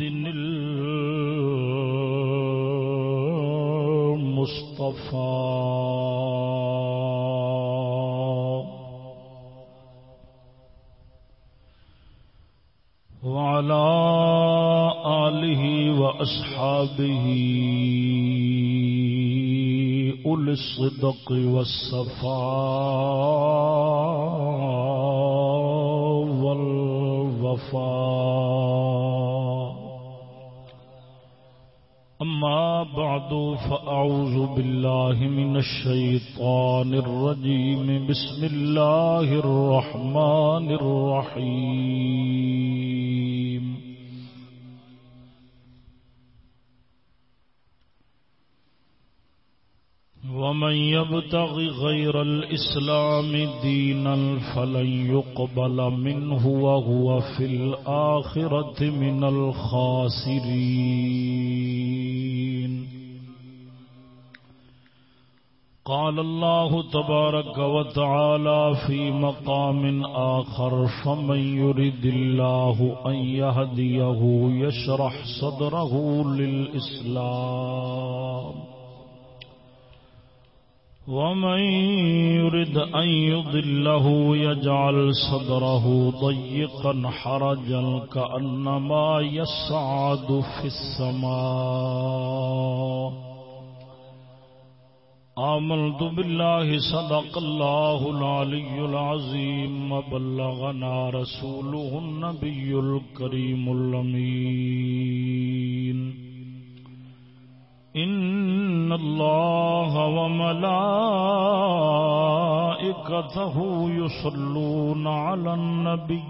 محمد المصطفى وعلى آله وأصحابه أولي الصدق والصفاء والوفاء. أما بعد فأعوذ بالله من الشيطان الرجيم. بسم الله الرحمن الرحيم. ومن يبتغ غير الإسلام دينا فلن يقبل منه وهو في الآخرة من الخاسرين. قال الله تبارك وتعالى في مقام آخر، فمن يرد الله أن يهديه يشرح صدره للإسلام. ومن يرد أن يضله يجعل صدره ضيقا حرجا كأنما يصعد في السماء. آمنت بالله صدق الله العلي العظيم وبلغنا رسوله النبي الكريم الأمين إن الله وملائكته يصلون على النبي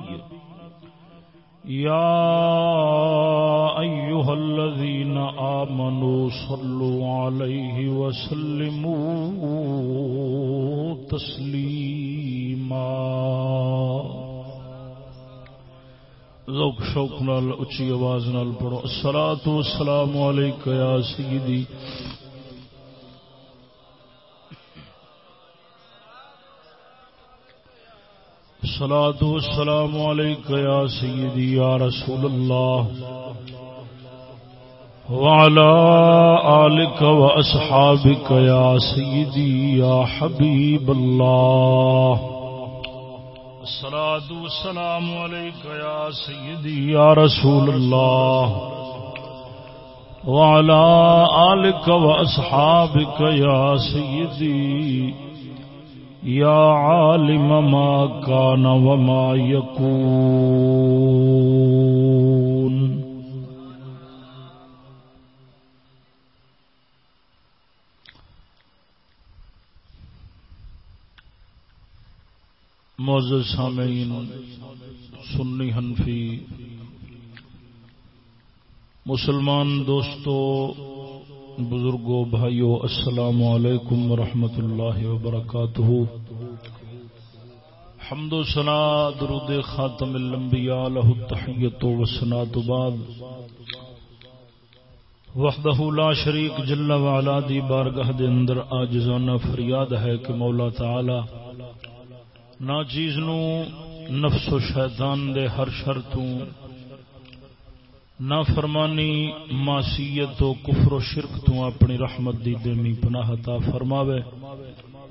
يا أيها الذين آمنوا صلوا عليه وسلموا تسليما ذوق شوق نال، اچھی آواز نال پڑھو. الصلوۃ والسلام علیک یا سیدی. الصلوۃ والسلام علیک یا سیدی یا رسول اللہ وعلى آلك وأصحابك يا سيدي يا حبيب الله. الصلاة والسلام عليك يا سيدي يا رسول الله. وعلى آلك وأصحابك يا سيدي يا عالم ما كان وما يكون معزز سامعین سنی حنفی مسلمان دوستو بزرگوں بھائیو، السلام علیکم ورحمۃ اللہ وبرکاتہ۔ حمد و سنا درود خاتم الانبیاء، لہ التحیت و سنا بعد۔ وحدہ لا شریک جل وعلا، دی بارگاہ دے اندر آجزانہ فریاد ہے کہ مولا تعالی نا چیز نو، نفس و شیطان دے ہر شر تو نہ فرمانی معصیت و کفر و شرک تو اپنی رحمت دی دیمی پناہ عطا فرماوے۔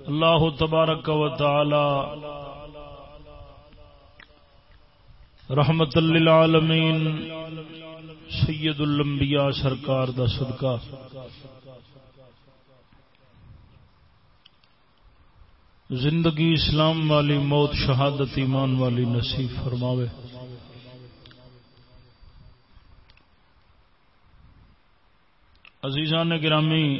اللہ تبارک و تعالی رحمت للعالمین، سید الانبیاء سرکار دا صدقہ۔ زندگی اسلام والی موت، شہادت ایمان والی نصیب فرماوے۔ عزیزان گرامی،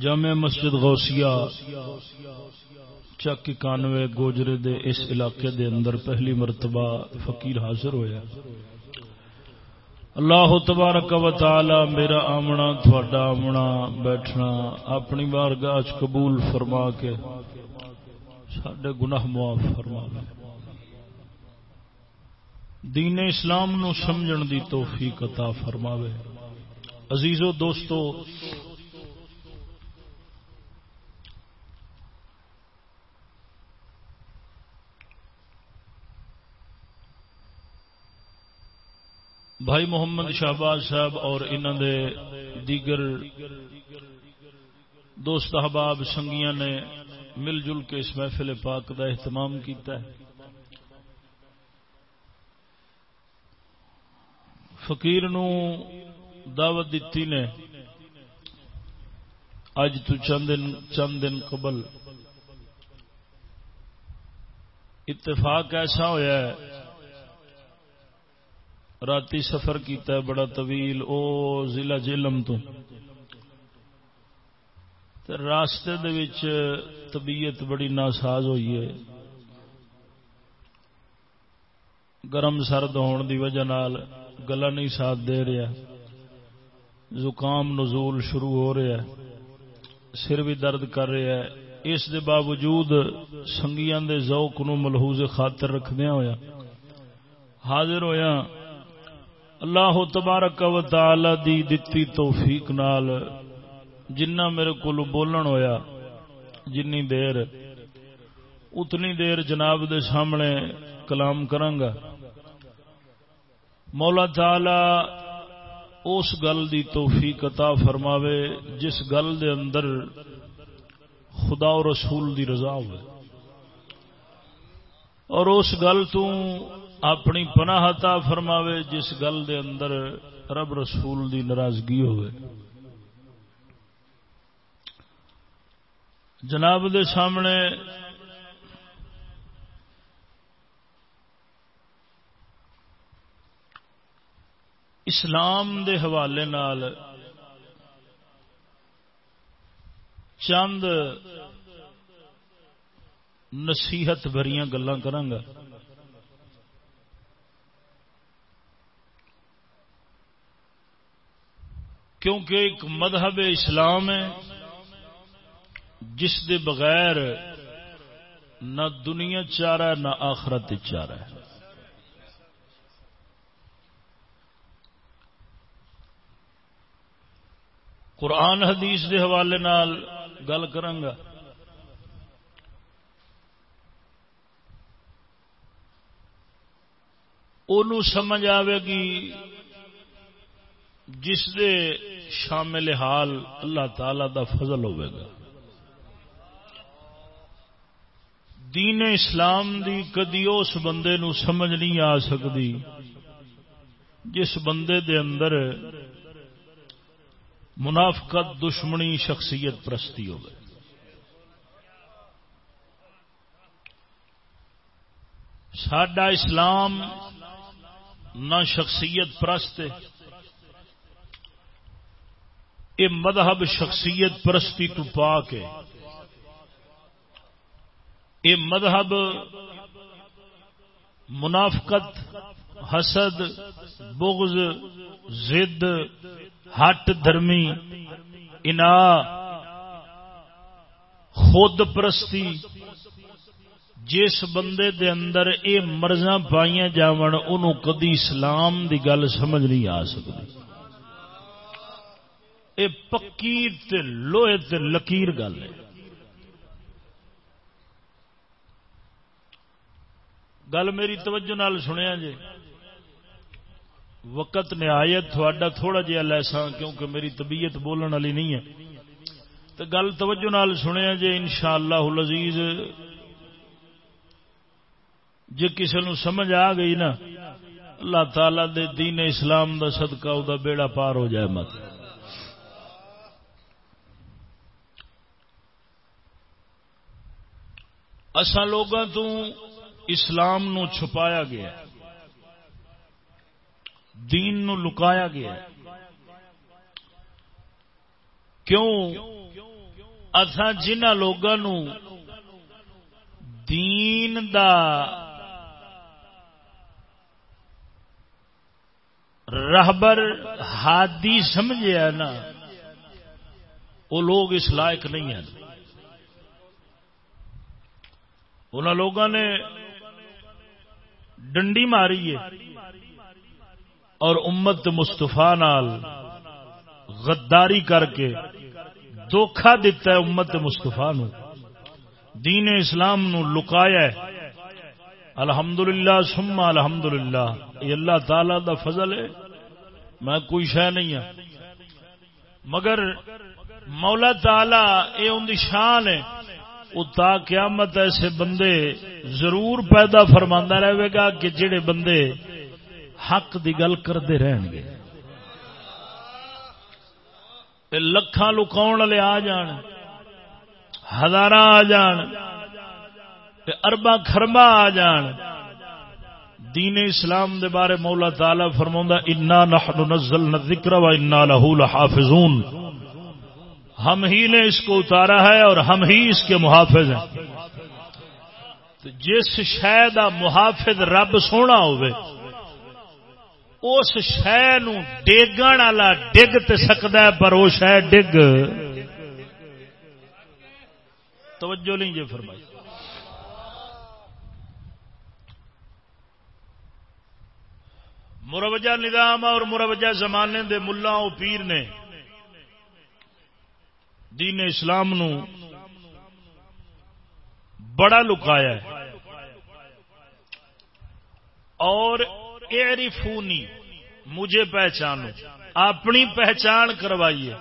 جامع مسجد غوثیہ، چک اکانوے گوجرے دے اس علاقے دے اندر پہلی مرتبہ فقیر حاضر ہویا اللہ تبارک و تعالی میرا آمنا، تھوڑا آمنا، بیٹھنا، اپنی بارگاہ قبول فرما کے سڈے گناہ معاف فرما۔ دین اسلام نو سمجھن دی توفیق عطا فرماوے۔ عزیزو دوستو، بھائی محمد شہباز صاحب اور انہوں دے دیگر دوست احباب، سنگیاں نے مل جل کے اس محفل پاک کا اہتمام کیتا ہے۔ فقیر نو دعوت دیتی نے اج تو چند دن چند دن قبل اتفاق ایسا ہوا ہے، راتی سفر کیتا ہے، بڑا طویل، او ضلع جیلم تو۔ راستے دے وچ طبیعت بڑی ناساز ہوئی ہے۔ گرم سرد ہون دی وجہ نال گلا نہیں ساتھ دے رہا زکام نزول شروع ہو رہا ہے۔ سر بھی درد کر رہا ہے۔ اس دے باوجود سنگیاں دے ذوق نو ملحوظ خاطر رکھدیا ہویا حاضر ہویا اللہ تبارک و تعالی دی دتی توفیق نال جنہ میرے کو بولن ہویا جنی دیر، اتنی دیر جناب دے سامنے کلام کرانگا۔ مولا تعالی اس گل دی توفیق عطا فرماوے، جس گل دے اندر خدا و رسول دی رضا ہوئے۔ اور اس گل تو اپنی پناہ عطا فرماوے، جس گل دے اندر رب رسول دی ناراضگی ہوئے۔ جناب دے سامنے اسلام دے حوالے نال چند نصیحت بھریاں گلا کرانگا۔ کیونکہ ایک مذہب اسلام ہے، جس دے بغیر نہ دنیا چارہ، نہ آخرت چارہ ہے۔ قرآن حدیث دے حوالے نال گل کرانگا سمجھ آئے گی جس دے شامل حال اللہ تعالی دا فضل ہوئے گا۔ دین اسلام دی کدی اس بندے نو سمجھ نہیں آ سکتی جس بندے دے اندر منافقت دشمنی شخصیت پرستی ہو گئے سڈا اسلام نہ شخصیت پرست یہ مذہب شخصیت پرستی تو پا کے یہ مذہب منافقت، حسد، بغض زد ہٹ دھرمی، انا، خود پرستی۔ جس بندے دے اندر اے مرضاں پائیاں جاون انہوں کدی اسلام دی گل سمجھ نہیں آ سکتی۔ اے پکی تے لوہے تے لکیر گل ہے۔ گل میری توجہ نال سنیا جی۔ وقت نہایت تھوڑا تھوڑا جہا لسا کیونکہ میری طبیعت بولن والی نہیں ہے۔ تو گل توجہ نال سنیا جی ان شاء اللہ لذیذ جی کسی نو سمجھ آ گئی نا، اللہ تعالی دے دین اسلام دا صدقہ او دا بیڑا پار ہو جائے مت۔ اسا لوگوں تو اسلام نو چھپایا گیا۔ دین نو لکایا گیا کیوں؟ اتھا جنہ لوگوں دین دا رہبر ہادی سمجھے نا، وہ لوگ اس لائق نہیں ہیں۔ ان لوگوں نے ڈنڈی ماری ہے۔ اور امت مستفا نال غداری کر کے دھوکھا دتا ہے امت مستفا نو۔ دین اسلام نو لکایا ہے۔ الحمدللہ سما الحمدللہ۔ یہ اللہ تعالی دا فضل ہے۔ میں کوئی شہ نہیں ہوں مگر مولا تعالی یہ ان کی شان ہے۔ وہ تا قیامت ایسے بندے ضرور پیدا فرما رہے گا کہ جڑے بندے حق دی گل کرتے رہن گے۔ لکھان لکاؤ والے آ جان؟ ہزار آ جان۔ اربا خربا آ جان۔ دین اسلام دے بارے مولا تعالی فرما انا نحن نزلنا الذکر و انا له لحافظون۔ ہم ہی نے اس کو اتارا ہے اور ہم ہی اس کے محافظ ہیں۔ جس شہ محافظ رب سونا ہوئے اس شہ ڈیگن والا ڈگ تے سکتا ہے، پر وہ شہ ڈگ۔ توجہ نہیں جی فرمائی۔ مروجہ نظام اور مروجہ زمانے دے ملا پیر نے دین اسلام نو بڑا لکایا ہے۔ اور ایریفونی مجھے پہچانو، اپنی پہچان کروائیے۔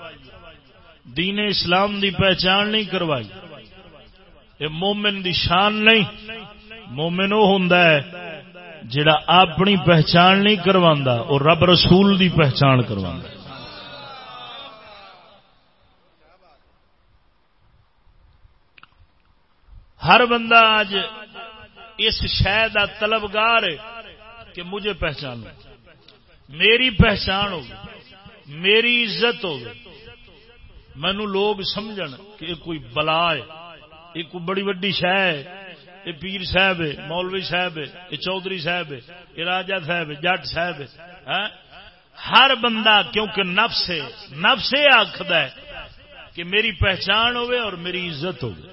دین اسلام دی پہچان نہیں کروائی۔ یہ مومن دی شان نہیں، مومن وہ ہوں جڑا اپنی پہچان نہیں کروا اور رب رسول دی پہچان کروا ہر بندہ آج اس شہ کا طلبگار ہے۔ کہ مجھے پہچان میری پہچان ہو میری عزت ہو مینو لوگ سمجھ کہ یہ کوئی بلا ہے، یہ کوئی بڑی وڈی شہ ہے۔ یہ پیر صاحب ہے، مولوی صاحب ہے، یہ چودھری صاحب ہے، یہ راجا صاحب ہے، جٹ صاحب ہے۔ ہاں؟ ہر بندہ کیونکہ نفس ہے، نفس یہ آخد ہے کہ میری پہچان ہوئے اور میری عزت ہوگی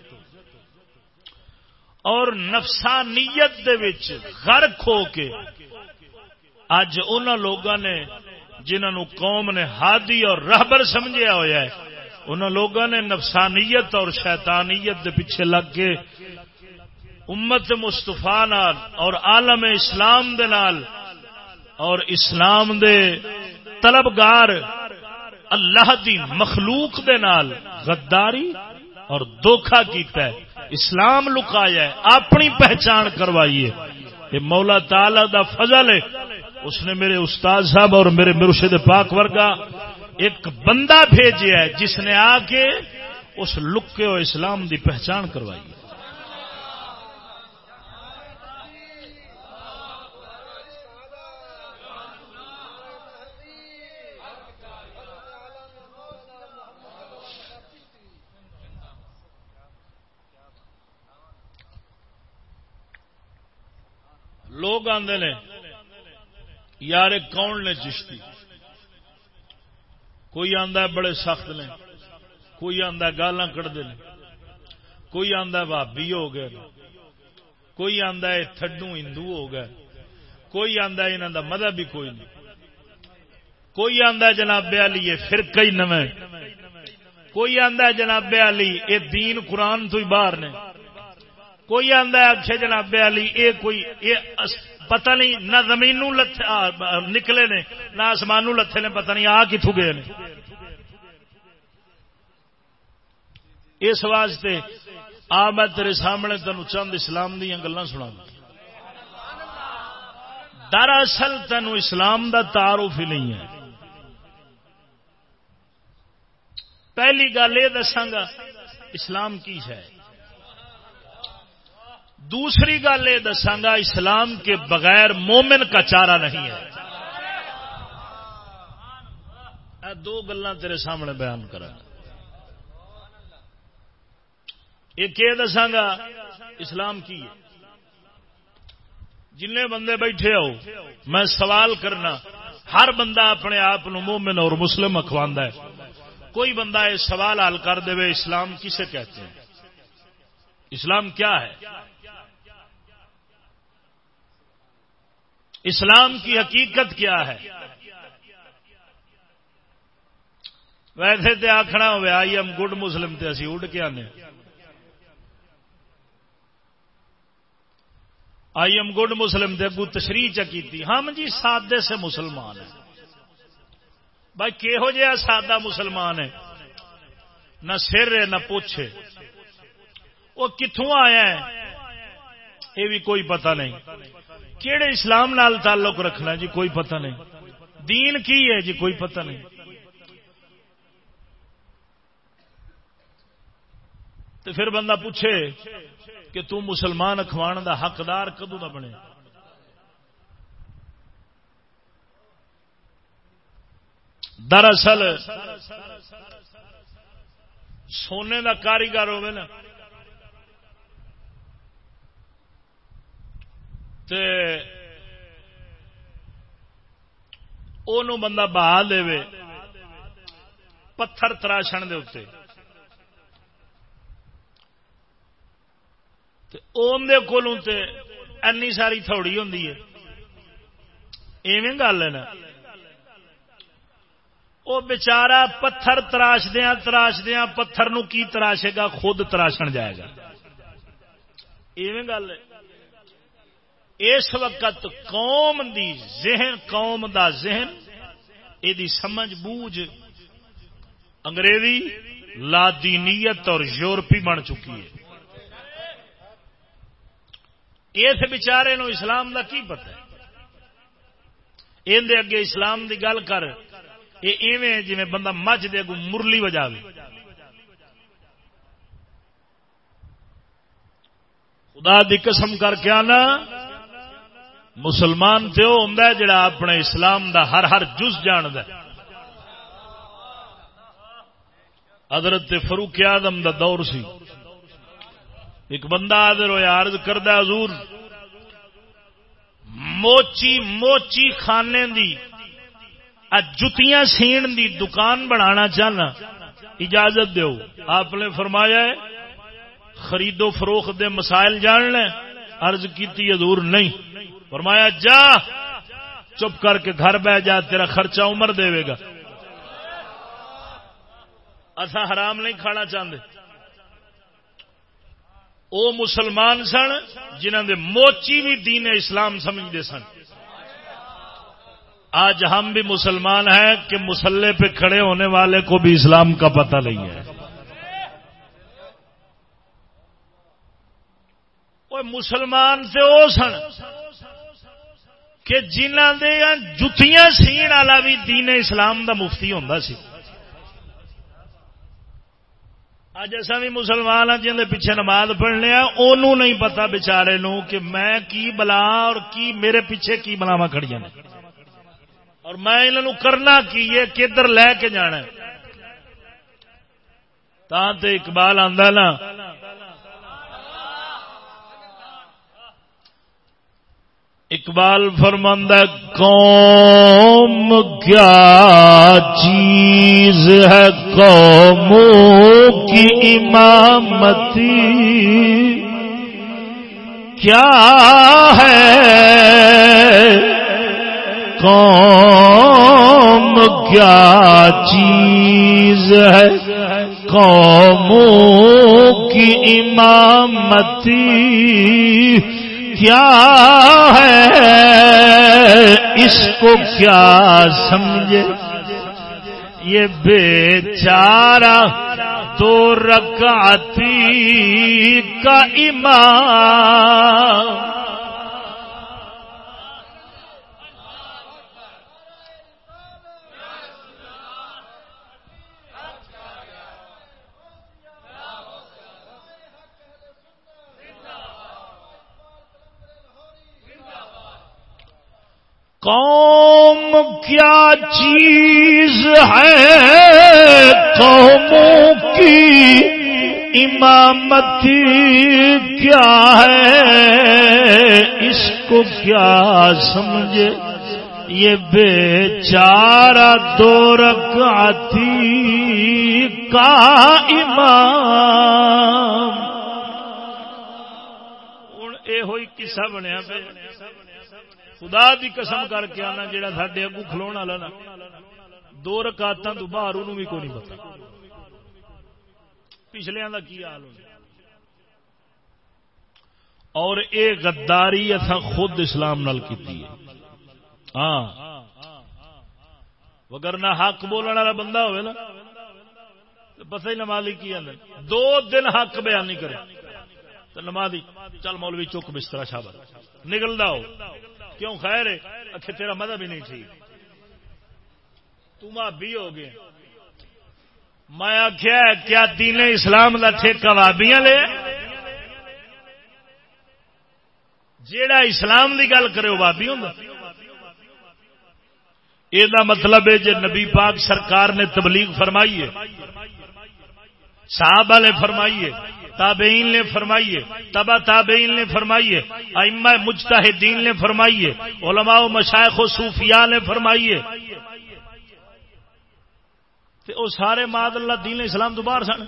اور نفسانیت دے وچ غرق ہو کے اج ان لوگوں نے جنہوں قوم نے ہادی اور رہبر سمجھا ہوا ہے ان لوگوں نے نفسانیت اور شیطانیت دے پیچھے لگ کے امت مستفا نال اور عالم اسلام دے نال اور اسلام دے طلبگار اللہ دی مخلوق دے نال غداری اور دھوکھا کیتا ہے، اسلام لکایا ہے، اپنی پہچان کروائیے یہ مولا تعالی دا فضل ہے۔ اس نے میرے استاد صاحب اور میرے مرشد پاک ورگا ایک بندہ بھیجا ہے جس نے آ کے اس لکے اور اسلام دی پہچان کروائی لوگ آتے نے یار کون نے چشتی؟ کوئی آتا بڑے سخت نے، کوئی آتا گالا کٹتے ہیں کوئی آتا بھابی ہو گئے کوئی آتا ہے تھڈو ہندو ہو گئے، کوئی آتا یہاں کا مذہب بھی کوئی نہیں، کوئی آتا جناب علی یہ پھر کئی نو کوئی آتا جناب علی یہ دین قرآن تو ہی باہر نے، کوئی آدھا اچھے جناب علی یہ کوئی یہ پتہ نہیں، نہ زمین نکلے نے، نہ آسمان لتھے نے، پتہ نہیں آ کتوں گئے نے۔ اس واسطے آ میں تیرے سامنے تین چند اسلام دیا گلا سنا دراصل تین اسلام دا تعارف ہی نہیں ہے۔ پہلی گل یہ دساگا اسلام کی ہے؟ دوسری گل یہ دساگا اسلام کے بغیر مومن کا چارہ نہیں ہے۔ دو گلا تیرے سامنے بیان کرا۔ یہ دساگا اسلام کی ہے۔ جن بندے بیٹھے ہو، میں سوال کرنا، ہر بندہ اپنے آپ مومن اور مسلم اخواندہ ہے۔ کوئی بندہ یہ سوال حل کر دے اسلام کسے کہتے ہیں؟ اسلام کیا ہے؟ اسلام کی حقیقت کیا ہے؟ ویسے تو آخنا ہوا آئی ایم گڈ مسلم تے اسی اڈ کے آنے۔ آئی ایم گڈ مسلم دے اگو تشریح چکی ہم جی سادے سے مسلمان ہیں۔ بھائی کہہو جہا سادہ مسلمان ہے نہ سر ہے، نہ پوچھے وہ کتوں آیا ہے؟ یہ بھی کوئی پتہ نہیں۔ کہڑے اسلام نال تعلق رکھنا جی کوئی پتہ نہیں۔ دین کی ہے جی کوئی پتہ نہیں۔ تو پھر بندہ پوچھے کہ تو مسلمان اخوان دا حقدار کدو کا بنے؟ دراصل سونے دا کاریگر ہوگا نا۔ بندہ بہا دے پتھر تراشن دے اتنے کولوں تے اینی ساری تھوڑی ہوں ایویں گل ہے نا۔ وہ بچارا پتھر تراش دیا تراش دیا پتھر نو کی تراشے گا؟ خود تراشن جائے گا۔ ایویں گل ہے۔ اس وقت قوم دی ذہن، قوم دا ذہن یہ سمجھ بوجھ انگریزی لادینیت اور یورپی بن چکی ہے۔ اس بچارے نو اسلام دا کی پتہ ہے؟ اندر اگے اسلام دی گل کر یہ ایویں جی بندہ مجھ دے گو مرلی وجا خدا دی قسم کر کے آنا۔ مسلمان تو وہ ہوں جڑا اپنے اسلام دا ہر ہر جز جاند حضرت فروخ آدم دا دور سی۔ ایک بندہ آدر ہویا عرض کردہ حضور، موچی موچی خانے دی جتیاں سین دی دکان بنانا چاہنا، اجازت دیو۔ آپ نے فرمایا ہے، خرید و فروخت دے مسائل جان لیں۔ عرض کی حضور، نہیں۔ فرمایا، جا، چپ کر کے گھر بہ جا، تیرا خرچہ عمر دے گا. اصا حرام نہیں کھانا چاہتے او مسلمان سن جنہوں دے موچی بھی دین اسلام سمجھتے سن۔ آج ہم بھی مسلمان ہیں کہ مسلح پہ کھڑے ہونے والے کو بھی اسلام کا پتہ نہیں ہے۔ مسلمان سے او سن۔ کہ جنہ دے جتیاں سین والا بھی دین اسلام دا مفتی ہوں سی۔ اج اصا بھی مسلمان ہاں جن پیچھے نماز پڑھنے ہاں، انہوں نہیں پتا بچارے نو کہ میں کی بلا اور کی میرے پیچھے کی بلاوا کھڑی نے۔ اور میں انہوں کرنا کی یہ کدھر لے کے جانا تا تے اقبال آندا نا اقبال فرمند قوم کیا چیز ہے؟ قوموں کی امامتی کیا ہے؟ قوم کیا چیز ہے؟ قوموں کی امامتی کیا ہے؟ اس کو کیا سمجھے؟ یہ بیچارہ تو رکعتی کا امام قوم کیا چیز ہے قوموں کی؟ امامتی کیا ہے؟ اس کو کیا سمجھے؟ یہ بے چارہ دو رکعتی کا امام۔ ہوں یہ ہوئی قصہ بنیا پہ خدا دی قسم کر کے آنا جہاں سڈے اگو کھلو والا نا. دو رکاتوں تو باہر انہوں بھی کوئی نہیں پتا. پچھلے کا کی حال ہو اور اے غداری اتھا خود اسلام نال کی ہاں. وگر نہ حق بولنے والا بندہ ہوئے نا پتہ ہی نمازی کی دو دن حق بیان نہیں کرے. تو نمازی، چل مولوی چک بستر شابر نکلتا ہو کیوں خیر ہے؟ اچھے تیرا مذہب ہی نہیں ٹھیک۔ تم بھی ہو گئے۔ میں آخیا کیا دین اسلام کا ٹھیکہ وابیاں لے؟ جیڑا اسلام کی گل کرے، وہ بابی ہوں یہ مطلب ہے جی نبی پاک سرکار نے تبلیغ فرمائی ہے، صحابہ نے فرمائی ہے تابعین نے فرمائی ہے تبا تابعین نے فرمائی ہے ائمہ مجتہدین نے فرمائی ہے علماء و مشائخ و صوفیاء نے فرمائی ہے او سارے ماد اللہ دین اسلام تو باہر سن۔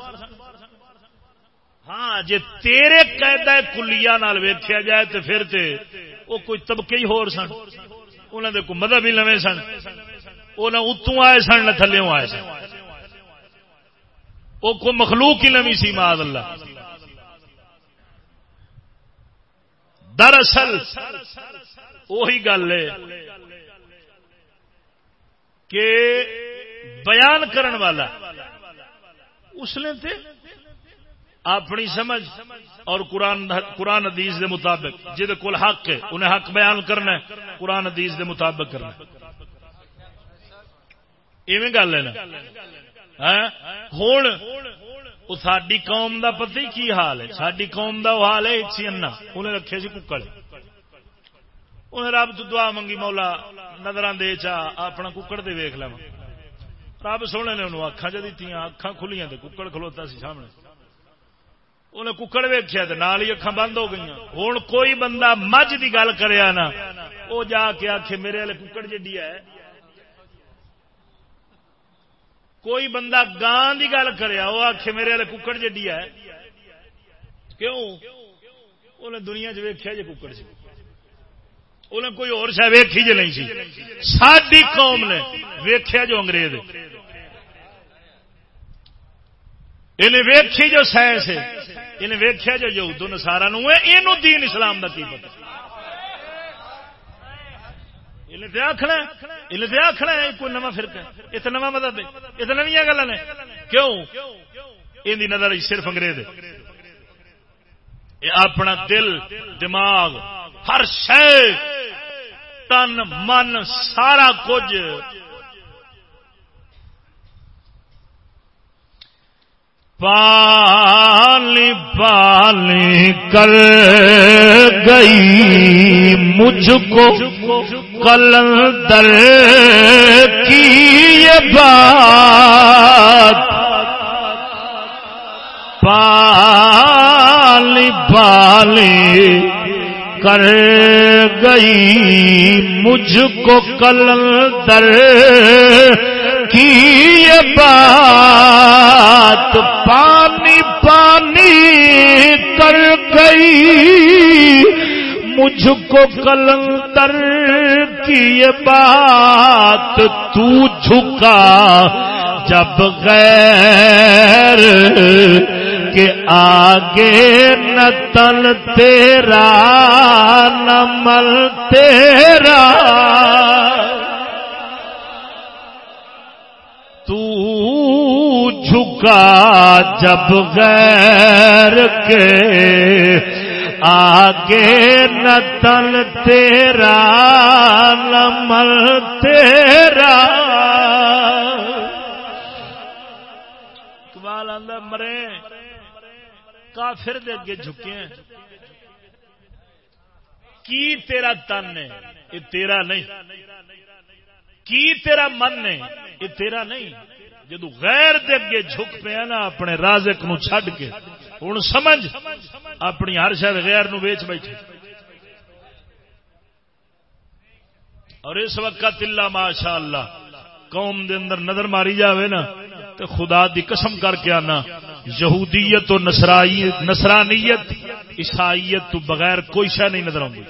ہاں جے تیرے قیدا کلیا نال ویکھیا جائے تے پھر تے او کوئی طبقے ہی ہور سن۔ انہاں دے کوئی مذہب ہی نویں سن۔ او نہ اتوں آئے سن، نہ تھلیوں آئے سن۔ او کو مخلوق ہی نویں سی، ماد اللہ۔ دراصل وہی گل ہے کہ بیان کرن والا، اس نے تے اپنی سمجھ اور قرآن قرآن حدیث دے مطابق جہد کول حق ہے، انہیں حق بیان کرنا ہے، قرآن حدیث دے مطابق کرنا ایویں گل ہے نا؟ ہاں؟ ہوں وہ ساری قوم دا پتہ کی حال ہے ساری قوم دا وہ حال ہے سی انا انہیں رکھے سی ککڑ انہیں رب تو دعا منگی مولا نظر دے چا اپنا ککڑ دے ویخ لوا رب سونے نے انہوں اکھا جی اکھا کھلیاں تے ککڑ کھلوتا سی سامنے انہیں ککڑ ویخیا نال ہی اکھا بند ہو گئی ہوں کوئی بندہ مجھ کی گل کریا نا وہ جا کے آخ میرے والے ککڑ جڈی ہے کوئی بندہ گان کی گل کریا وہ آخ میرے والے ککڑ جڈی ہے۔ کیوں؟ انہیں دنیا چیخیا جی ککڑ سی۔ انہیں کوئی اور شاید ویکھی جی نہیں سی۔ ساری قوم نے ویخیا جو انگریز۔ انہیں ویکھی جو سائنس انہیں ویکیا جو یہود نسارا نو یہ دین اسلام کا کی پتا آخنا آخنا کوئی نواں فرق ہے؟ یہ تو نواں مدد ہے۔ یہ تو نویا گلا نے۔ کیوں؟ یہ نظر صرف انگریز اپنا دل، دماغ، ہر شہ تن، من، سارا کچھ۔ پالی پالی کر گئی مجھ کو۔ کلندر کی یہ بات پالی پالی کر گئی مجھ کو کلندر کی یہ بات پانی پانی کر گئی مجھ کو کلندر کی یہ بات تو جھکا جب غیر کے آگے نہ تن تیرا نمل تیرا جھکا جب غیر کے آگے نہ تن تیرا نمل تیرا کمال آدھا مرے کافر دے اگے جھکے ہیں کی تیرا تن ہے یہ تیرا نہیں کی تیرا من ہے یہ تیرا نہیں جدو غیر دے اگے جھک پیا نا اپنے رازق نو چھڈ کے ہوں سمجھ اپنی ہر شاید غیر نو ویچ بیٹھے۔ اور اس وقت اللہ ماشاء اللہ قوم دے اندر نظر ماری جاوے نا تو خدا دی قسم کر کے آنا، یہودیت و نسرانیت عیسائیت تو بغیر کوئی شہ نہیں نظر آتی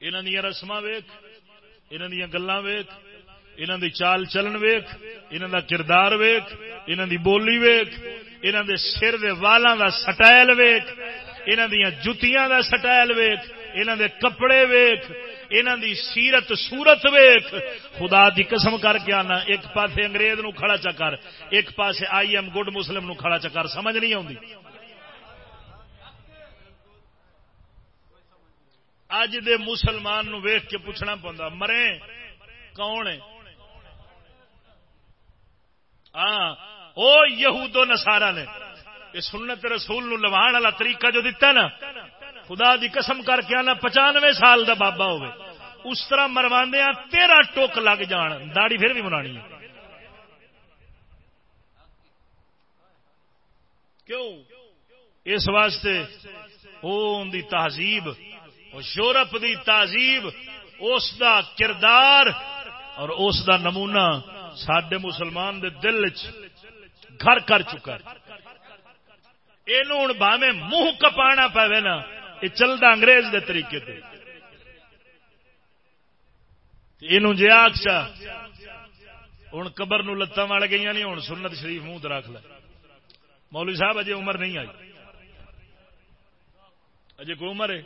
انہوں دیا رسم ویخ انہوں دیا گلا ویخ انہوں دی چال چلن ویخ انہوں دا کردار ویخ انہوں دی بولی ویخ انہوں دے سر دے والاں دا سٹائل ویخ انہوں دیا جتیاں دا سٹائل ویخ انہوں دے کپڑے ویخ انہوں دی سیرت سورت ویخ خدا دی قسم کر کے آنا، ایک پاسے انگریز نو کھڑا چکر ایک پاسے آئی ایم گڈ مسلم نو کھڑا چکر سمجھ نہیں آتی اج دے مسلمان نو ویخ کے پوچھنا پہنتا مرے، کون ہے؟ ہاں۔ او یہود و نسارا نے یہ سنت رسول نو لوان والا طریقہ جو دیتا نا، خدا دی قسم کر کے آنا، پچانوے سال دا بابا ہوئے۔ اس طرح مرواندیا تیرا ٹوک لگ جان داڑی پھر بھی منانی کیوں؟ اس واسطے دی تہذیب، یورپ دی تہذیب، اس دا کردار اور اس دا نمونہ سڈے مسلمان دے دل چ گھر کر چکا یہ ہوں باہیں منہ کپانا پے نا یہ چلتا انگریز دے طریقے تے۔ یہ جی آخشا ہوں قبر نو لتاں وال گئی نہیں ہوں سنت شریف منہ رکھ لے۔ مولوی صاحب، اجے عمر نہیں آئی۔ اجے کوئی عمر ہے؟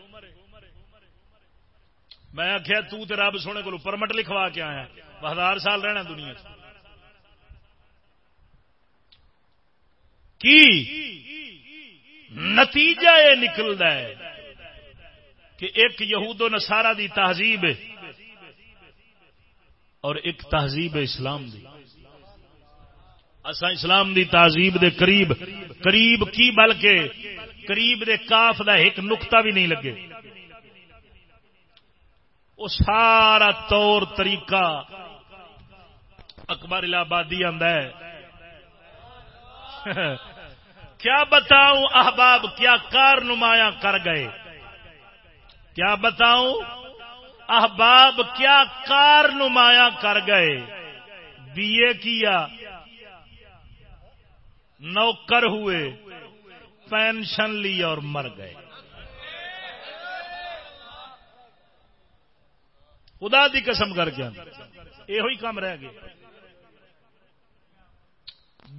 میں آخیا تو رب سونے کو پرمٹ لکھوا کے آیا۔ ہزار سال رہنا دنیا کی نتیجہ یہ نکلتا ہے کہ ایک یہود و نسارا دی تہذیب اور ایک تہذیب اسلام دی۔ اسا اسلام دی تہذیب دے قریب قریب کی بلکہ قریب دے کاف دا ایک نقطہ بھی نہیں لگے۔ وہ سارا طور طریقہ اکبر الہبادی آدھا ہے۔ کیا بتاؤں احباب کیا کار نمایاں کر گئے؟ کیا بتاؤں احباب کیا کار نمایاں کر گئے؟ بی اے کیا؟ نوکر ہوئے، پینشن لی اور مر گئے۔ خدا دی قسم کر کے۔ یہ کام رہ گیا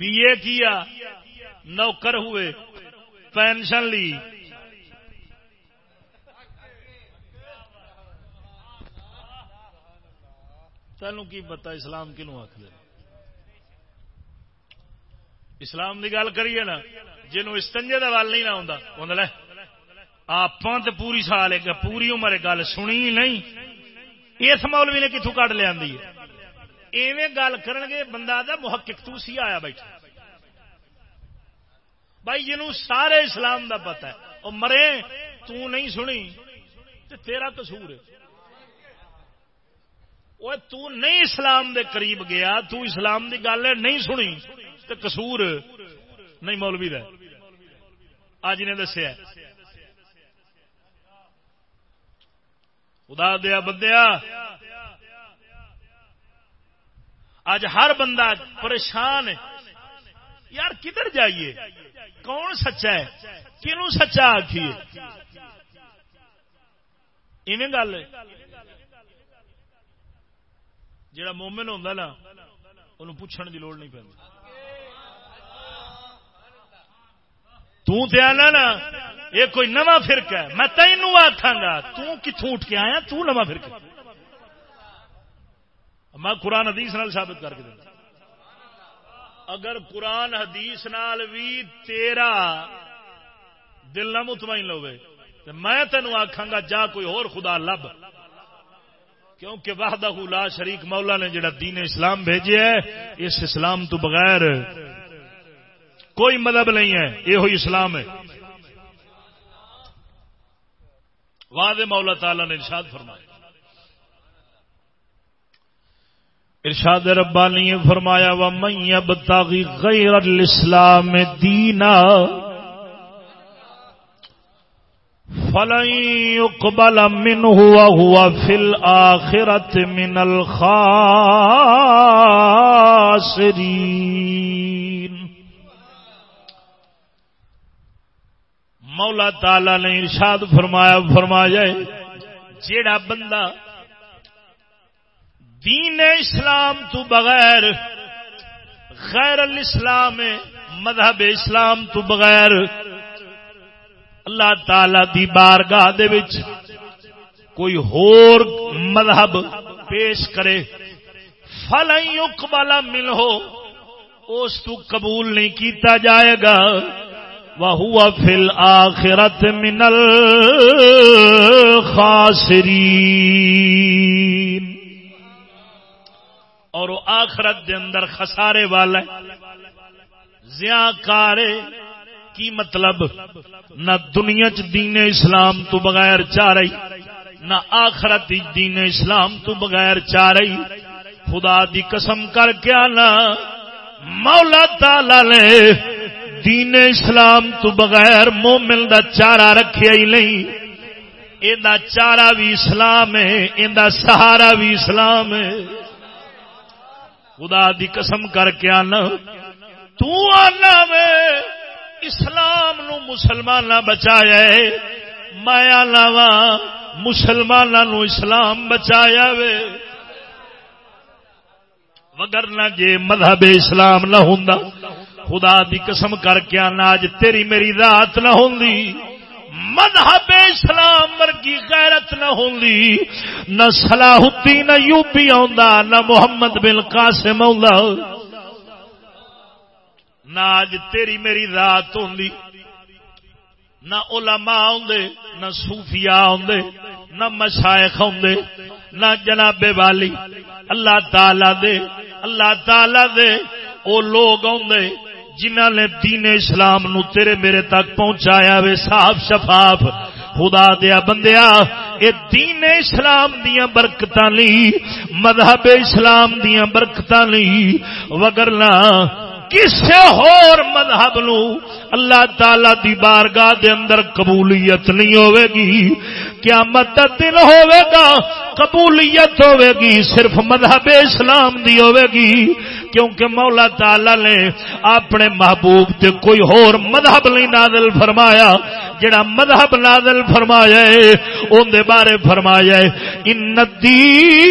بی اے کیا؟ نوکر ہوئے، پینشن لی۔ تینوں کی پتا اسلام کنو آخ اسلام کی گل کریے نا جنوب استنجے کا ول نہیں نہ آتا آپ تو پوری سال پوری عمر گل سنی نہیں۔ اس مولوی نے کتوں کٹ لیا ایویں گل کرنگے بندہ دا محقق تو سی آیا بیٹھا۔ بھائی جنوں سارے اسلام دا پتہ ہے اور مرے، تو نہیں سنی تو تیرا قصور ہے۔ وہ تو نہیں اسلام دے قریب گیا، تو اسلام دی گل نہیں سنی تو قصور نہیں مولوی دا اج نے دسیا خدا دیا بندیا اج ہر بندہ پریشان ہے۔ یار کدھر جائیے؟ کون سچا ہے؟ کنو سچا آخیے ایویں گل جا مومن ہوں نا انہوں پوچھنے کی لوڑ نہیں پی تنا نا، یہ کوئی نواں فرق ہے۔ میں تینوں آخا گا تتوں اٹھ کے آیا؟ تو نواں فرق میں قرآن حدیث نال ثابت کر کے دوں اگر قرآن حدیث نال بھی تیرا دل نہ مطمئن لوے تو میں تینوں آخا گا، جا کوئی اور خدا لب۔ کیونکہ وحدہ لا شریک مولا نے جڑا دین اسلام بھیجے ہے، اس اسلام تو بغیر کوئی مذہب نہیں ہے یہ ہوئی اسلام ہے۔ واضح مولا تعالی نے ارشاد فرمایا۔ ارشاد ربانی فرمایا و من یبتغی غیر الاسلام دینا فلن يقبل منه وهو في الآخرة من الخاسرين۔ مولا تعالی نے ارشاد فرمایا فرمایا جیڑا بندہ دین اسلام تو بغیر، غیر الاسلام، مذہب اسلام تو بغیر، اللہ تعالی دی بارگاہ دے وچ کوئی ہور مذہب پیش کرے فل اقبالا مل ہو اس تو قبول نہیں کیتا جائے گا وہ فل آخرت منل خاصری اور وہ آخرت دے اندر خسارے والا زیا کارے، کی مطلب؟ نہ دنیا چ دین اسلام تو بغیر چاہ رہی، نہ آخرت دین اسلام تو بغیر چاہ رہی۔ خدا دی قسم کر کے آنا، مولا تالا نے دین اسلام تو بغیر مومن دا چارہ رکھے ہی نہیں۔ یہ چارہ بھی اسلام ہے یہ سہارا بھی اسلام ہے۔ خدا دی قسم کر کے آنا۔ تو آنا میں اسلام نو مسلمان بچایا میں آنا وا مسلمان نو اسلام بچایا وے۔ وگر نہ جے مذہب اسلام نہ ہوں خدا دی قسم کر کے آنا اج تیری میری رات نہ ہوں مذہب اسلام ورگی غیرت نہ ہوندی، نہ صلاح الدین ایوبی آندا نہ محمد بن قاسم آندا نہ اج تیری میری رات ہوندی، نہ علماء آندے نہ صوفیاء آندے نہ مشائخ آندے نہ جناب والی۔ اللہ تعالی دے، اللہ تعالی دے، او لوگ آندے جنہ نے دین اسلام نو تیرے میرے تک پہنچایا وے، صاف شفاف۔ خدا دیا بندیا اے دین اسلام دیا برکت لی مذہب اسلام دیا برکت لی وگرنا کسے ہور مذہب نو اللہ تعالی دی بارگاہ دے اندر قبولیت نہیں ہوے گی۔ قیامت دا دن ہوے گا قبولیت ہوے گی صرف مذہب اسلام دی ہوے گی کیونکہ مولا تعالی نے اپنے محبوب تے کوئی ہور مذہب نہیں نازل فرمایا۔ جڑا مذہب نازل فرمایا ہے، اون دے بارے فرمایا ہے، ان الدین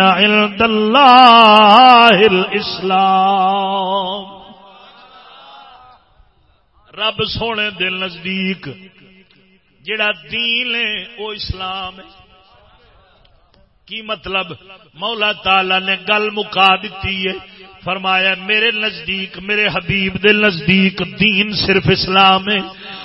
عند اللہ الاسلام. رب سونے دل نزدیک۔ جڑا دین ہے، وہ اسلام ہے۔ کی مطلب؟ مولا تالا نے گل مکا دیتی ہے۔ فرمایا، میرے نزدیک، میرے حبیب دے نزدیک دین صرف اسلام ہے۔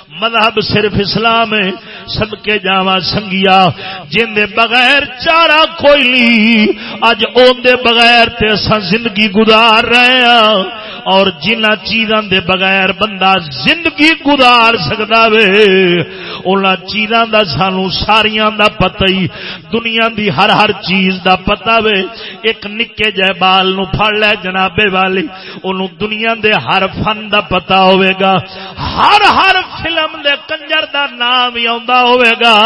مذہب صرف اسلام ہے۔ سب کے جاوا سنگیا، جن دے بغیر چارا کوئی نہیں۔ اج اون دے بغیر تے اساں زندگی گزار رہے ہاں۔ اور جنہ چیزاں دے بغیر بندہ زندگی گزار سکتا وے ان چیزاں دا سانو ساریاں دا پتہ ہی، دنیا دی ہر ہر چیز دا پتہ وے۔ ایک نکے جے بال نو پھڑ لے جنابے والی انہوں دنیا دے ہر فن دا پتہ ہوئے گا۔ ہر ہر فلم دے کنجر دا نام ہی آندا ہوئے گا۔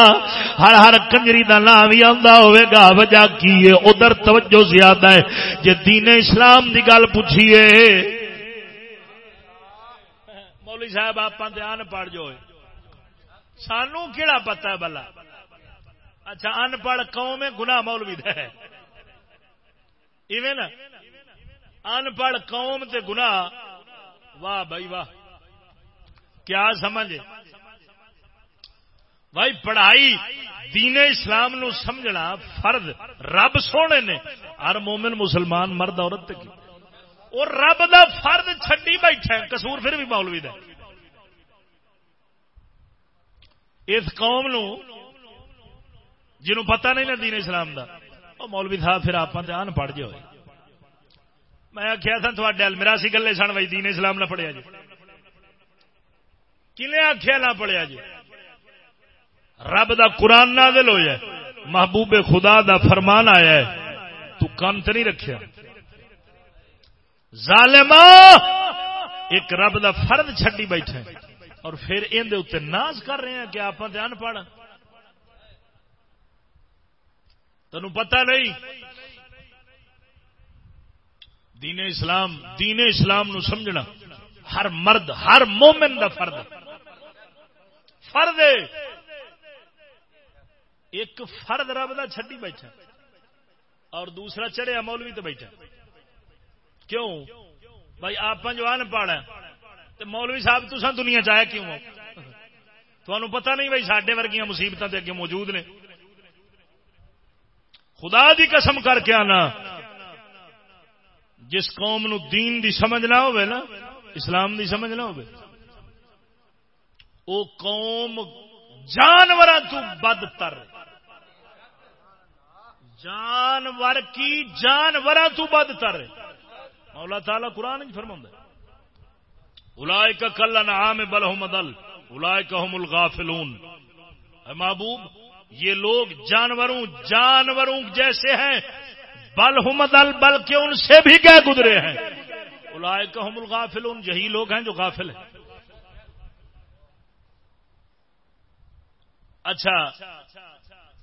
ہر ہر کنجری دا نام ہی آندا ہوئے گا۔ وجہ کی ہے؟ ادھر توجہ زیادہ ہے۔ جے دین اسلام دی گل پوچھیے اچھا، مولوی صاحب آپ ان پڑھ جو سانو کہڑا پتا ہے بلا اچھا ان پڑھ قوم گنا مولوی ہے۔ نا؟ ان پڑھ قوم تے گنا واہ بھائی واہ۔ کیا سمجھ بھائی، پڑھائی دین اسلام نو سمجھنا فرد رب سونے نے ہر مومن مسلمان مرد عورت کی۔ اور رب دا فرد چھڈی بیٹھا ہے، قصور پھر بھی مولوی دا اس قوم نو جنہوں پتہ نہیں نا دین اسلام دا وہ مولوی صاحب پھر آپ ان پڑھ جو میں آخیا تھا تھوڑے میرا سی گلے سن بھائی، دین اسلام نہ پڑھیا جی۔ کلے آخیا نہ پڑھیا جی؟ رب دا قرآن نازل ہو جائے محبوب خدا دا فرمان آیا ہے۔ تو کان تو نہیں رکھیا۔ ظالما ایک رب دا فرد چھڈی بیٹھے اور پھر اندر ناز کر رہے ہیں کہ آپ ان پڑھ۔ تین پتا نہیں۔ دین اسلام دین اسلام نو سمجھنا ہر مرد، ہر مومن دا فرد۔ فرد ایک فرد رب دا چھڈی بیٹھا اور دوسرا چڑھیا مولوی تو بیٹھا۔ کیوں؟ بھائی آپ جو ان پڑھ تو مولوی صاحب تو دنیا چاہے کیوں تمہیں پتا نہیں بھائی سڈے ورگیاں مصیبت اگے موجود نے۔ خدا دی قسم کر کے آنا۔ جس قوم نو دین دی سمجھ نہ ہوئے نا، اسلام دی سمجھ نہ ہوئے، او قوم جانور تو بدتر۔ جانور کی جانور تو بدتر۔ مولا تعالی قرآن فرما الائے کا کل نام بلحم دل الائے کا الغافلون۔ اے محبوب، یہ لوگ جانوروں جانوروں جیسے ہیں بل دل بلکہ ان سے بھی گئے گزرے ہیں۔ الائے کا الغافل یہی لوگ ہیں جو غافل ہیں۔ اچھا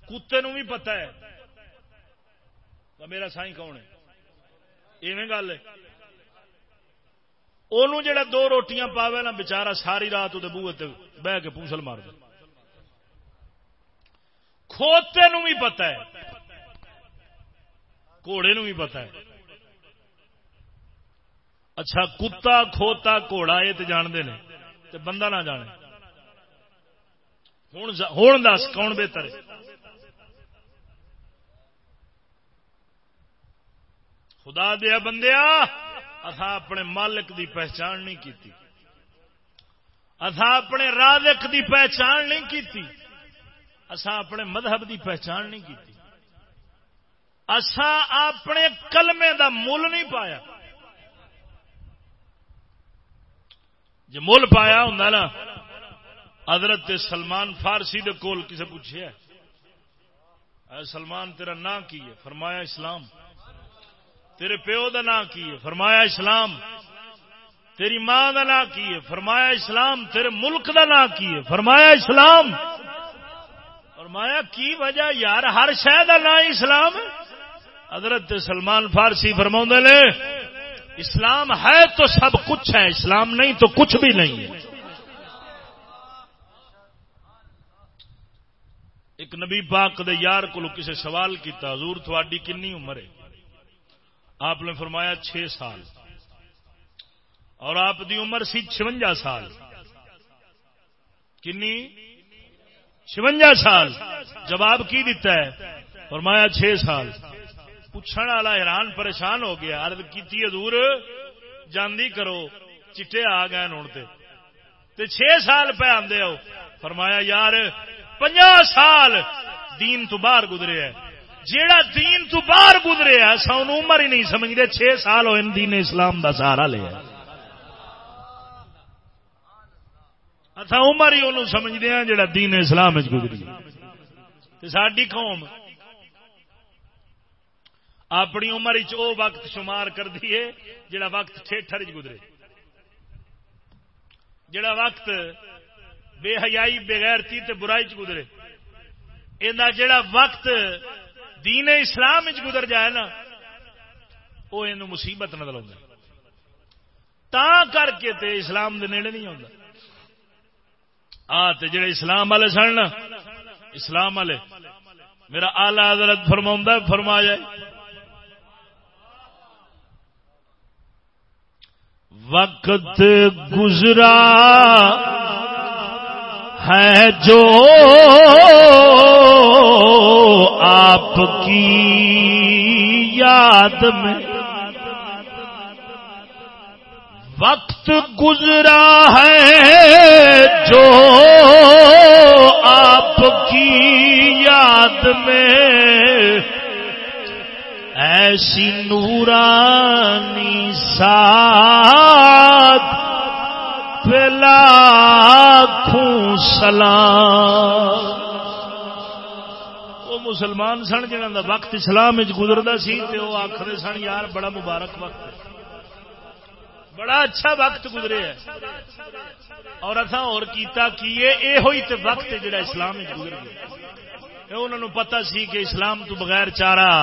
کتے نو بھی پتا ہے۔ میرا سائی کون ہے؟ ایویں گل ہے۔ وہ جڑا دو روٹیاں پاوے نا بچارا ساری رات وہ بوے بہ کے پوسل مار دے۔ کھوتے نو بھی پتا ہے، گھوڑے نو بھی پتا ہے۔ اچھا کتا، کھوتا، گھوڑا یہ تو جانتے ہیں بندہ نہ جانے۔ ہوں دس کون بہتر ہے۔ خدا دیا بندیا اتھا اپنے مالک دی پہچان نہیں کی اتھا اپنے رازق دی پہچان نہیں کی اسا اپنے مذہب دی پہچان نہیں کی اسا اپنے کلمے دا مل نہیں پایا۔ جی مل پایا ہوں نا، حضرت سلمان فارسی دے کول کسے پوچھے سلمان، تیرا نام کی ہے؟ فرمایا اسلام۔ تیرے پیو دا نام کی ہے؟ فرمایا اسلام. تیری ماں دا نام کی ہے؟ فرمایا اسلام. تیرے ملک دا نام کی ہے؟ فرمایا اسلام. فرمایا کی وجہ؟ یار، ہر شہ کا نام اسلام حضرت سلمان فارسی فرما نے، اسلام ہے تو سب کچھ ہے، اسلام نہیں تو کچھ بھی نہیں ہے. ایک نبی پاک دے یار کو کسی سوال کیتا، حضور تھوڑی کنی عمر ہے. آپ نے فرمایا چھ سال۔ اور آپ دی عمر سی چونجا سال۔ کنی؟ چونجا سال۔ جواب کی دیتا ہے؟ فرمایا چھ سال۔ پوچھنے والا حیران پریشان ہو گیا۔ ارد کی ادور جاندی کرو، چٹے آ گئے نوڑتے تے چھ سال پہ آدھے ہو۔ فرمایا یار پنجا سال دین تو باہر گزرے ہے جیڑا دین تو باہر گزرے ہے سو عمر ہی نہیں سمجھ رہے چھ سال ہو دین اسلام دا سہارا لیا اتھا عمر ہی انہوں سمجھتے ہیں جڑا دین اسلام گزری ساری قوم اپنی عمر چ وقت شمار کر دیے جڑا وقت ٹھیٹر گزرے۔ جڑا وقت بے حیائی بغیرتی تے برائی چ گزرے۔ جڑا وقت دین اسلام چ گزر جائے نا وہ یہ مصیبت نظر تا کر کے تے اسلام دے نیڑے نہیں آتا آ جڑے اسلام والے سن اسلام والے، میرا آلہ حضرت فرما فرما جائے وقت گزرا ہے جو آپ کی یاد میں وقت گزرا ہے جو آپ کی یاد میں ایسی نورانی سات پلا سلام مسلمان سن جنہوں کا وقت اسلام گزرتا سی وہ آخر سن، یار بڑا مبارک وقت بڑا اچھا وقت گزرے ہے۔ اور اتنا اور کیتا کیے اے ہوئی تے وقت جڑا اسلام گزر گیا۔ انہوں پتا سی کہ اسلام تو بغیر چارا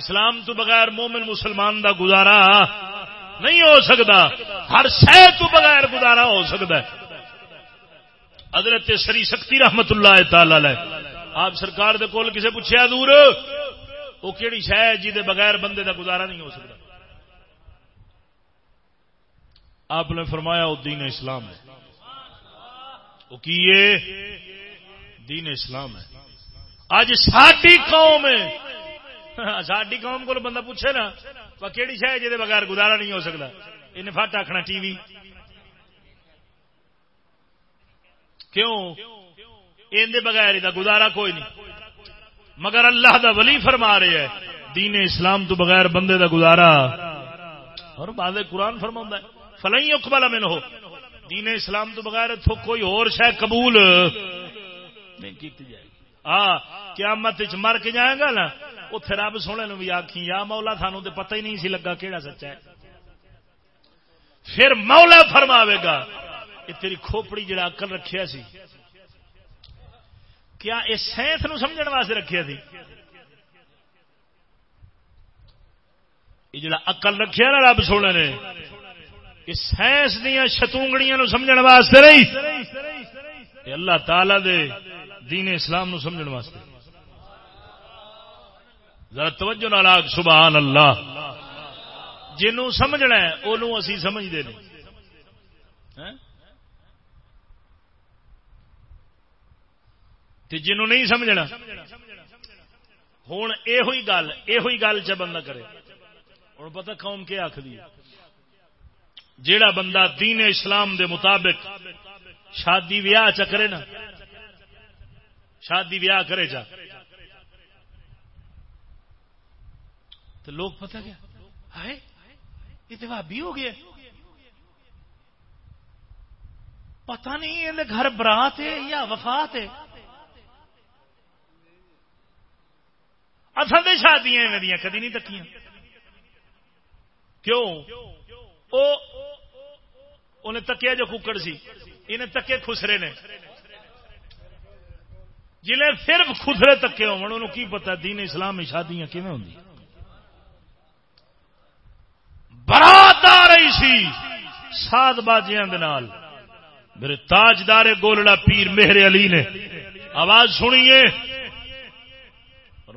اسلام تو بغیر مومن مسلمان دا گزارا نہیں ہو سکتا ہر شہ تو بغیر گزارا ہو سکتا ہے۔ حضرت سری شکتی رحمت اللہ تعالی آپ سرکار دے کول کسے پوچھا دور؟ وہ کہڑی شہ ہے جی بغیر بندے دا گزارا نہیں ہو سکتا؟ آپ نے فرمایا وہ دین اسلام ہے۔ وہ کیے دین اسلام ہے۔ اج ساری قوم ساری قوم کو بندہ پوچھے نا کہڑی شہ ہے جی بغیر گزارا نہیں ہو سکتا؟ انہیں فٹ آخنا ٹی وی۔ کیوں؟ ان بغیر یہ گزارا کوئی نہیں۔ مگر اللہ دا ولی فرما رہے ہے دین اسلام تو بغیر بندے دا گزارا۔ اور بعد قرآن فرما ہے فلائی اقبال میں ہو دین اسلام تو بغیر تو کوئی اور شہ قبول نہیں کی جائے۔ گی ہاں قیامت مر کے جائے گا نا اتے رب سونے نو بھی آخی یا مولا سانو تو پتہ ہی نہیں سی لگا کہڑا سچا ہے۔ پھر مولا فرماوے گا یہ تیری کھوپڑی جڑا اکل رکھیا سی کیا یہ سائنس نو سمجھنے واسطے رکھیا سی؟ یہ جڑا اکل رکھیا نا رب سونے نے، یہ سائنس دیا شتونگڑیاں نو سمجھنے واسطے رہی اللہ تعالی دے دین اسلام نو سمجھنے واسطے۔ ذرا توجہ نال آگ سبحان اللہ جنوں سمجھنا ہے انہوں اسی سمجھتے نہیں ہاں؟ ہاں؟ جنوں نہیں سمجھنا۔ ہوں یہ گل یہ گل چ بندہ کرے۔ ہوں پتا قوم کیا آخری جیڑا بندہ دین اسلام دے مطابق شادی ویاہ چکرے نا، شادی ویاہ کرے جا تو لوگ پتہ کیا؟ یہ تو بھابی ہو گیا۔ پتہ نہیں، یہ گھر برات ہے یا وفات ہے۔ اصل شادیاں میرا کدی نہیں تکیاں۔ کیوں؟ انہیں تکیا جو ککڑ سی، انہیں تکے خسرے نے۔ جلے صرف خسرے تکے ہو کی پتا دین اسلام میں شادیاں کیون ہوں برات آ رہی سی سات باجیاں میرے تاجدار گولڑا پیر مہر علی نے آواز سنیے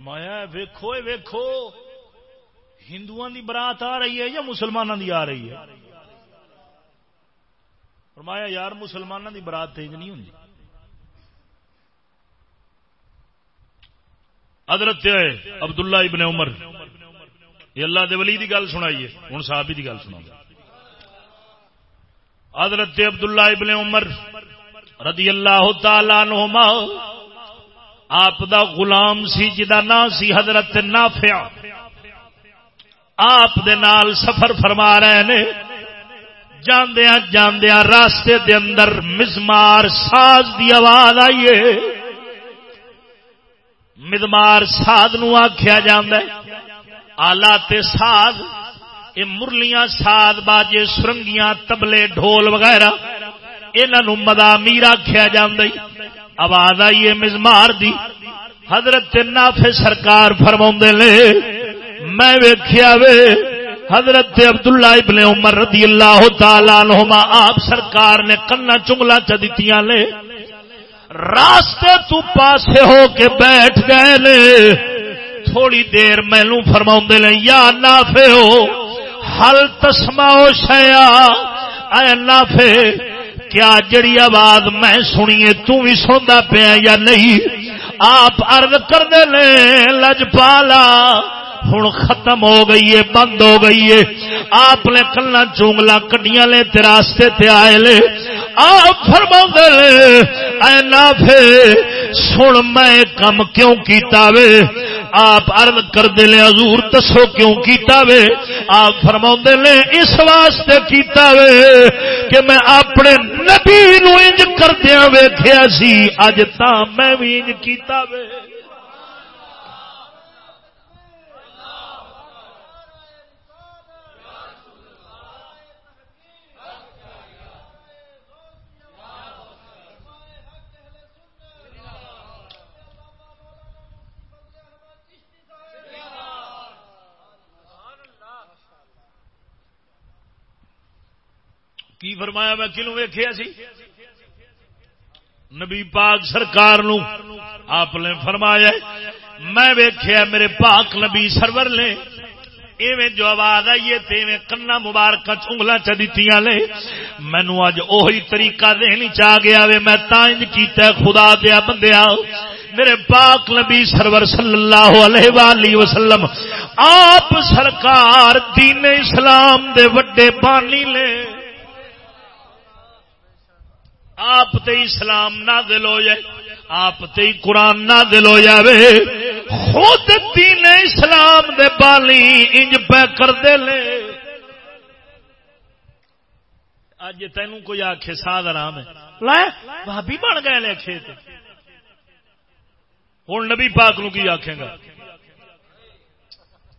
فرمایا ویکھو ویکھو۔ ہندو دی برات آ رہی ہے یا مسلمانوں دی آ رہی ہے؟ فرمایا، یار مسلمانوں دی برات تیز نہیں ہوں حضرت عبداللہ ابن عمر، یہ اللہ دے ولی دی گل سنائیے ہوں صحابی دی گل سنا حضرت عبداللہ ابن عمر رضی اللہ تعالی عنہما آپ دا غلام سی جدا نا سی حضرت نافع۔ آپ دے نال سفر فرما رہے نے۔ جاندیا جاندیا راستے دے اندر مزمار ساز دی آواز آئیے مزمار ساز نو آخیا جاندہ آلات ساز یہ مرلیاں ساز، باجے سرنگیاں، تبلے، ڈھول وغیرہ انہوں مدامیر آخیا جاندہ آواز آئیے مزمار دی۔ حضرت نافع سرکار فرما لے، میں ویخیا وے، حضرت عبداللہ ابن عمر رضی اللہ تعالی عنہما آپ سرکار نے کنا چنگلا چدیتیاں لے۔ راستے تو پاسے ہو کے بیٹھ گئے نے تھوڑی دیر مینو فرما نے یا نافے ہو ہل تسما شیا اے نافے کیا جڑی آواز میں سنیے، تو بھی سنتا پیا یا نہیں؟ آپ ارد کر دے لج پالا ہوں ختم ہو گئی ہے، بند ہو گئی ہے۔ آپ نے کلا چونگلا کڈیاں لے تراستے تے آئے لے۔ آپ فرما اے نافے سن میں کم کیوں کیتا وے؟ آپ عرض کر دے حضور دسو کیوں کیتا وے؟ آپ فرما نے اس واسطے کیتا وے کہ میں اپنے نبی نو انج کردیا ویخیا سی، اج تا میں بھی انج کیتا وے۔ کی فرمایا میں کنو ویخیا سی؟ نبی پاک سرکار نو آپ نے فرمایا میں ویخیا میرے پاک نبی سرور نے، ایویں جو آواز آئی ہے کنا مبارک چونگلا چی لے مینو اج اہی طریقہ دینی چاہ گیا وے، میں تائج کیتا خدا دیا بندیا میرے پاک نبی سرور صلی اللہ علیہ وآلہ وسلم، آپ سرکار دین اسلام دے وڈے بانی لے آپ تے اسلام نہ دل ہو جائے آپ تے قرآن نہ دل ہو جائے خود دین اسلام دے بالی انج پہ کر دے لے۔ اج تینوں کوئی آخے ساد آرام ہے۔ بھابی بن گئے لے کھیت۔ ہوں نبی پاک نو کی آخے گا؟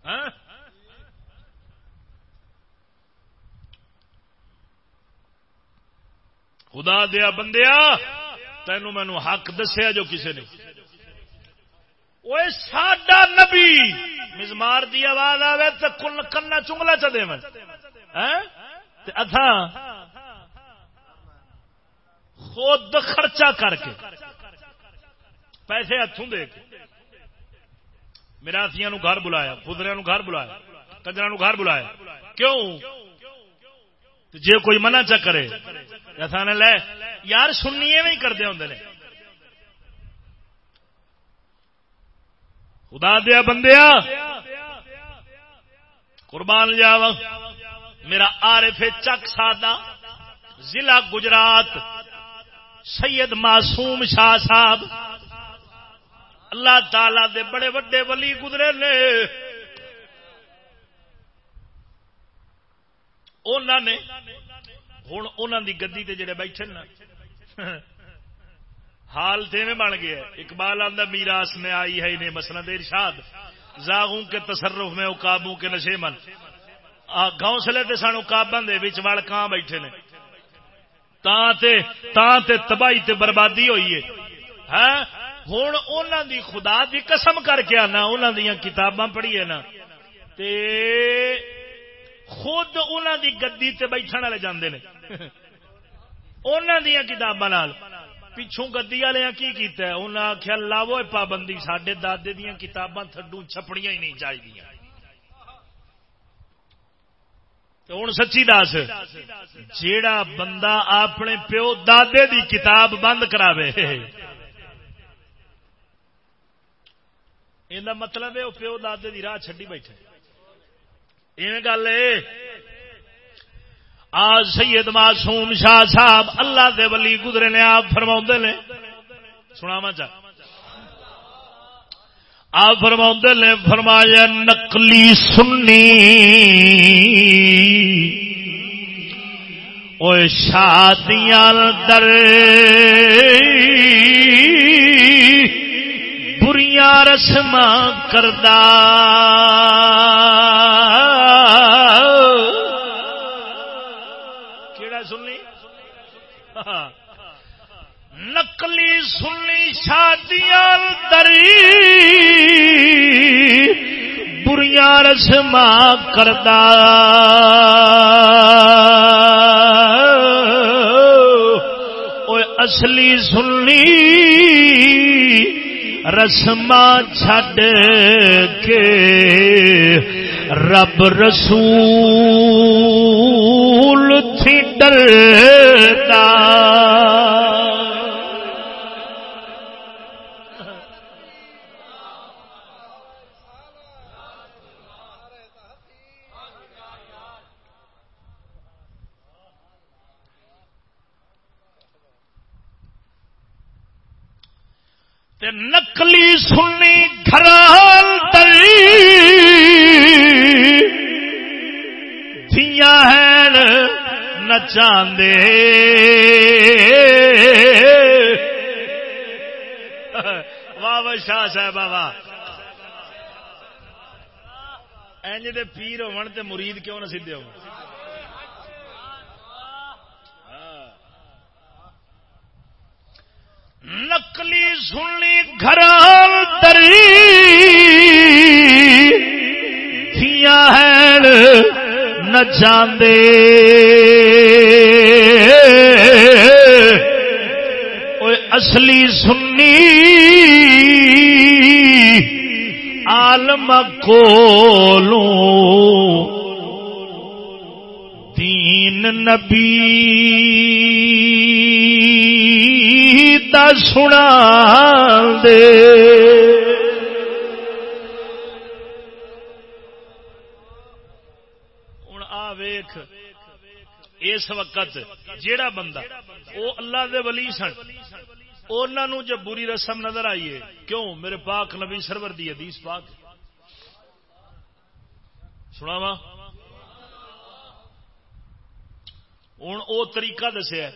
ہاں؟ خدا دیا بندیا، تینو مینو حق دسیا جو کسی نے۔ وہ ساڈا نبی، مزمار دی آواز آئے تو کن کنا چنگلا چ دے ہاں؟ اتھا، خود خرچہ کر کے، پیسے ہاتھوں دے کے۔ مراسیا نو گھر بلایا خدریا نو گھر بلایا کجرا نو گھر بلایا۔ کیوں؟ جے کوئی منع چ کرے نے لے یار سننی میں کرتے ہوں نے۔ خدا دیا بندیا، قربان جاوا میرا عارف چک سادہ، ضلع گجرات، سید معصوم شاہ صاحب۔ اللہ تعالی دے بڑے وڈے ولی گزرے نے۔ انہوں نے ہوں ان کی گدی تے جڑے بیٹھے نا حال تے میں بن گیا اقبال آدھا میراس میں آئی ہے انہیں مسند ارشاد زاغوں کے تصرف میں اکابوں کے نشے من گوسلے تے سانو کابن دے وچ وال کان بیٹھے نے تاں تے تاں تے تباہی تے بربادی ہوئی ہے ہاں ہن انہاں دی خدا دی قسم کر کے آنا انہاں دیاں کتاباں پڑھیے نا تے خود انہوں دی گدی تے بیٹھنے والے جاندے نے۔ انہوں دیا کتاباں پچھوں گدی والے کی کیتا ہے؟ انہوں نے آخیا لاو پابندی سڈے دادے دیا کتاباں تھڈو چھپڑیاں ہی نہیں چاہیے ہوں سچی دس، جیڑا بندہ اپنے پیو دادے دی کتاب بند کراوے یہ مطلب ہے وہ پیو دادے دی راہ چڈی بیٹھے۔ گل آج سید معصوم شاہ صاحب اللہ دے ولی گزرے نے آپ فرما نے۔ سنا چاہ آپ فرما نے فرمایا، نقلی سنی۔ او شادیاں در۔ بریاں رسم کردہ۔ نقلی سنی شادیاں دری بریاں رسم کردہ۔ اصلی سنی رسما چھڈ کے رب رسول تھی ڈرتا۔ نقلی سنی گھرال تری۔ دیا ہے نچان دے واہ شاہ صاحب، واہ انج دے پیر ہون تے مرید کیوں نہ سیدھے ہون نقلی سننی گھر تری تھیا ہے نہ جاندے۔ اصلی سنی عالم کولوں دین نبی دا سنا دے۔ آ ویخ اس وقت جیڑا بندہ وہ اللہ دے ولی سن۔ انہوں جب بری رسم نظر آئیے کیوں؟ میرے پاک نبی سرور دی حدیث پاک۔ سنا وا ہوں او طریقہ دسیا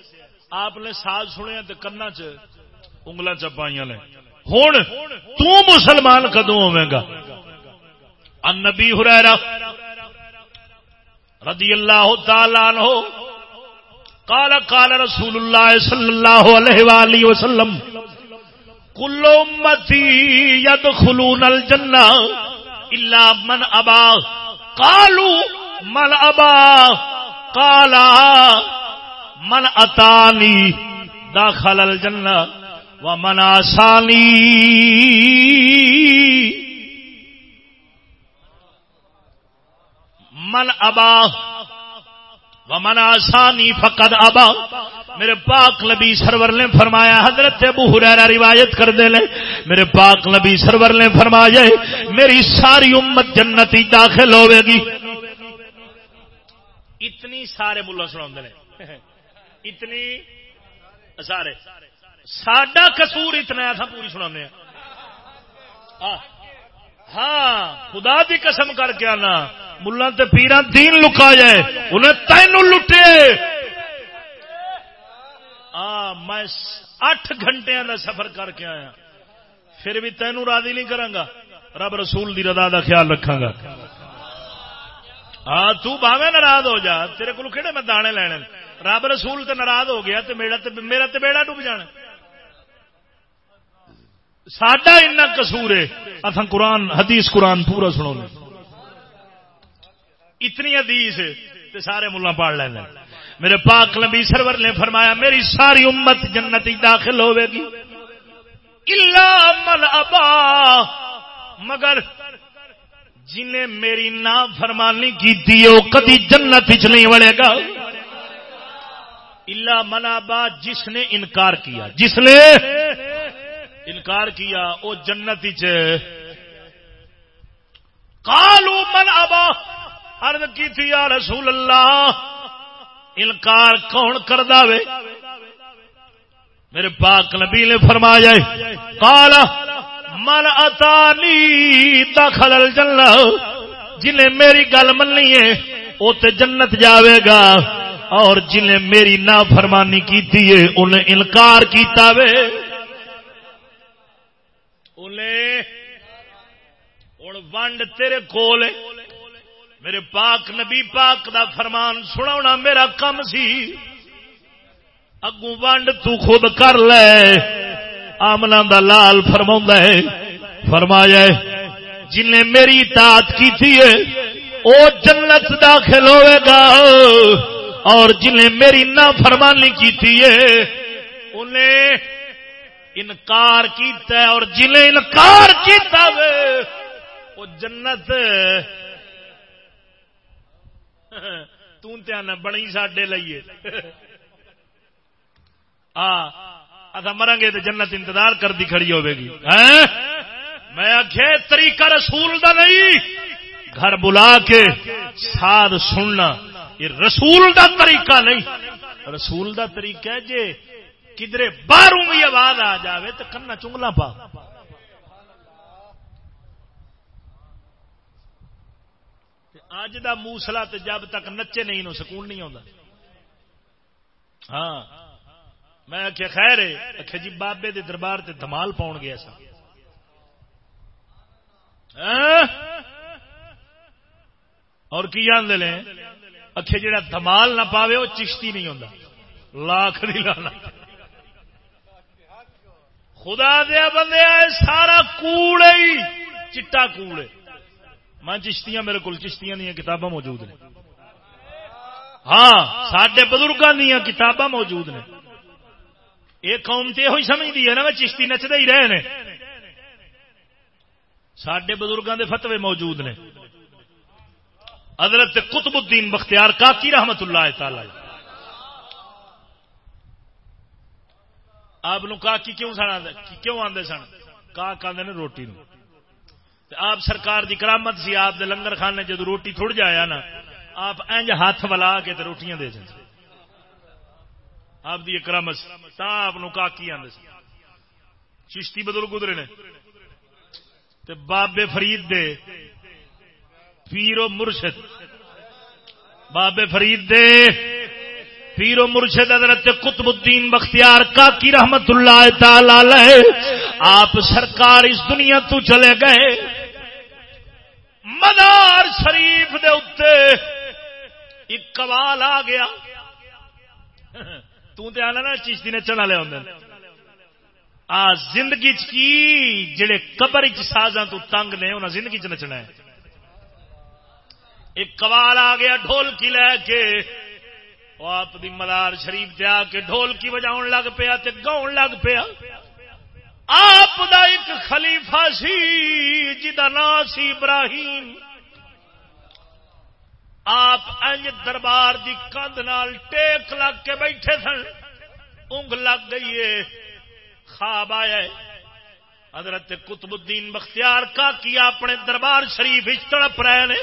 آپ نے ساز سنیا تو کنا چنگل چپائی نے۔ ہوں مسلمان کدو ہوے گا؟ نبی ہریرا رضی اللہ تعالی عنہ قال قال رسول اللہ صلی اللہ علیہ وآلہ وسلم، کل امتی یدخلون الجنہ الا من ابا۔ قالوا، من ابا؟ قالا، من اتانی داخل الجنہ ومن آسانی۔ من ابا ومن آسانی فقد ابا۔ میرے پاک نبی سرور نے فرمایا، حضرت ابو حریرہ روایت کر دے لے۔ میرے پاک نبی سرور نے فرمایا، میری ساری امت جنتی داخل ہوے گی۔ اتنی سارے ملا سنا اتنی سارے۔ ساڈا کسور اتنا تھا پوری سنا ہاں خدا دی قسم کر کے آنا۔ ملا پیران دین لکا جائے۔ انہیں تینوں لٹے۔ میں اٹھ گھنٹے کا سفر کر کے آیا۔ پھر بھی تینوں راضی نہیں کرا رب رسول دی رضا دا خیال رکھا گا ہاں تاوے ناراض ہو جا، تیرے کو کہڑے میں دانے لینے رب رسول تے ناراض ہو گیا تے میرا تے میرا تے بیڑا ڈوب جانا۔ ساڈا اتنا کسور ہے۔ اتنا قرآن، حدیث قرآن پورا سنو اتنی حدیث تے سارے ملا پاڑ لینا میرے پاک نبی سرور نے فرمایا، میری ساری امت جنتی داخل ہوے گی۔ الا من ابا مگر جنہیں میری نا فرمانی کی کدی جنت چ نہیں بڑے گا۔ الا من ابا جس نے انکار کیا۔ جس نے انکار کیا، وہ جنت کالو من ابا ارد کی تھی، یا رسول اللہ، انکار کون کر دے میرے پاک نبی نے فرمایا کالا من اتانی دخل الجنہ۔ جنہیں میری گل مننی ہے وہ تے جنت جاوے گا۔ اور جنہیں میری نا فرمانی کی انہیں انکار کیتا وے۔ انہیں ونڈ تیرے کول میرے پاک نبی پاک دا فرمان سنا میرا کم سی۔ اگو ونڈ تو خود کر لے۔ آمنا دا لال فرما ہے۔ فرمایا جن نے میری تات کی تھی او جنت داخل ہوئے گا۔ اور جن نے میری نہ فرمانی کی تھی انہیں انکار کیتا ہے۔ اور جنہیں انکار کیتا وے وہ جنت۔ تون تنا بنی ساڈے لئیے آ اصا مریں گے تو جنت انتظار کر دی کھڑی ہوے گی۔ میں آخیا طریقہ رسول دا نہیں۔ گھر بلا کے ساد سننا، یہ رسول دا طریقہ نہیں۔ رسول دا طریقہ ہے جے کدھر باہروں بھی آواز آ جاوے تو کنا چنگلا پا۔ اج دا موسلا جب تک نچے نہیں نو، سکون نہیں آتا ہاں۔ میں آخیا خیر آخیا جی بابے دے دربار تے دمال پاؤ گیا سا ہاں؟ اور کی آدھے نے اکھے جڑا دمال نہ پاوے وہ چشتی نہیں ہوتا لاکھ نہیں لانا۔ خدا دیا بندے سارا کوڑ ہی۔ چٹا کوڑ میں چشتیاں، میرے کو چشتیاں ہاں، دیا کتاباں موجود نے۔ ہاں سڈے بزرگوں دیا کتاباں موجود نے۔ یہ قوم تو یہ سمجھتی ہے نا چشتی نچتے ہی رہے ہیں سڈے بزرگوں کے فتوے موجود نے۔ حضرت قطب الدین بختیار کاکی رحمت اللہ تعالی۔ آپ کاکی کیوں سن کیوں آدھے سن؟ کاک آدھے نے روٹی نو۔ آپ سرکار دی کرامت سی، آپ دے لنگر خانے جدو روٹی تھوڑ جایا نا، آپ انج ہاتھ ولا کے روٹیاں دے دیں آپ دی کرامت تا آپ کاکی آدھے سن چشتی بدل گزرے نے تے بابے فرید دے پیرو مرشد بابے فرید دے پیرو مرشد حضرت قطب الدین بختیار کا کی رحمت اللہ تعالی آپ سرکار اس دنیا تو چلے گئے مدار شریف دے اتے ایک کمال آ گیا تے آنا نا چیشتی نے چنا لے آ زندگی کی جڑے قبر سازاں تو تنگ نے انہیں زندگی چ نچنا ہے۔ ایک کمال آ گیا ڈھول کی لے کے۔ وہ آپ دی مدار شریف تے آ کے ڈھول کی بجاؤ لگ پیا تے گاؤن لگ پیا۔ آپ دا ایک خلیفہ سی جی جا نام سی ابراہیم۔ آپ انج دربار دی کندھ نال ٹیک لگ کے بیٹھے سن۔ اونگ لگ گئی ہے۔ خواب آیا ہے۔ حضرت قطب الدین بختیار کا کیا اپنے دربار شریف تڑپ رہے نے۔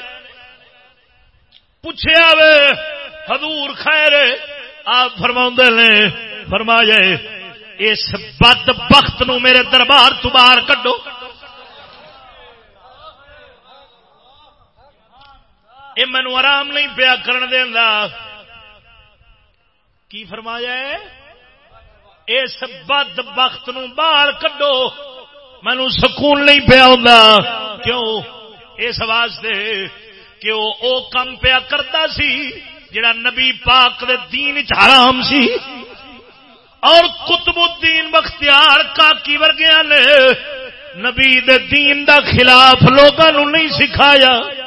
پوچھا وے حضور خیر آپ فرما نے فرما جائے اس بد بخت نو میرے دربار تو باہر کڈو۔ یہ مینو آرام نہیں پیا کرن دینا کی فرمایا ہے؟ اس بد بخت نو باہر کڈو۔ مینو سکون نہیں پیا کیوں؟ اس واسطے کہ وہ او کم پیا کرتا سی جڑا نبی پاک دے دین حرام سی۔ اور قطب الدین بختیار کاکی ورگیا نے نبی دے دین دا خلاف لوگوں نہیں سکھایا۔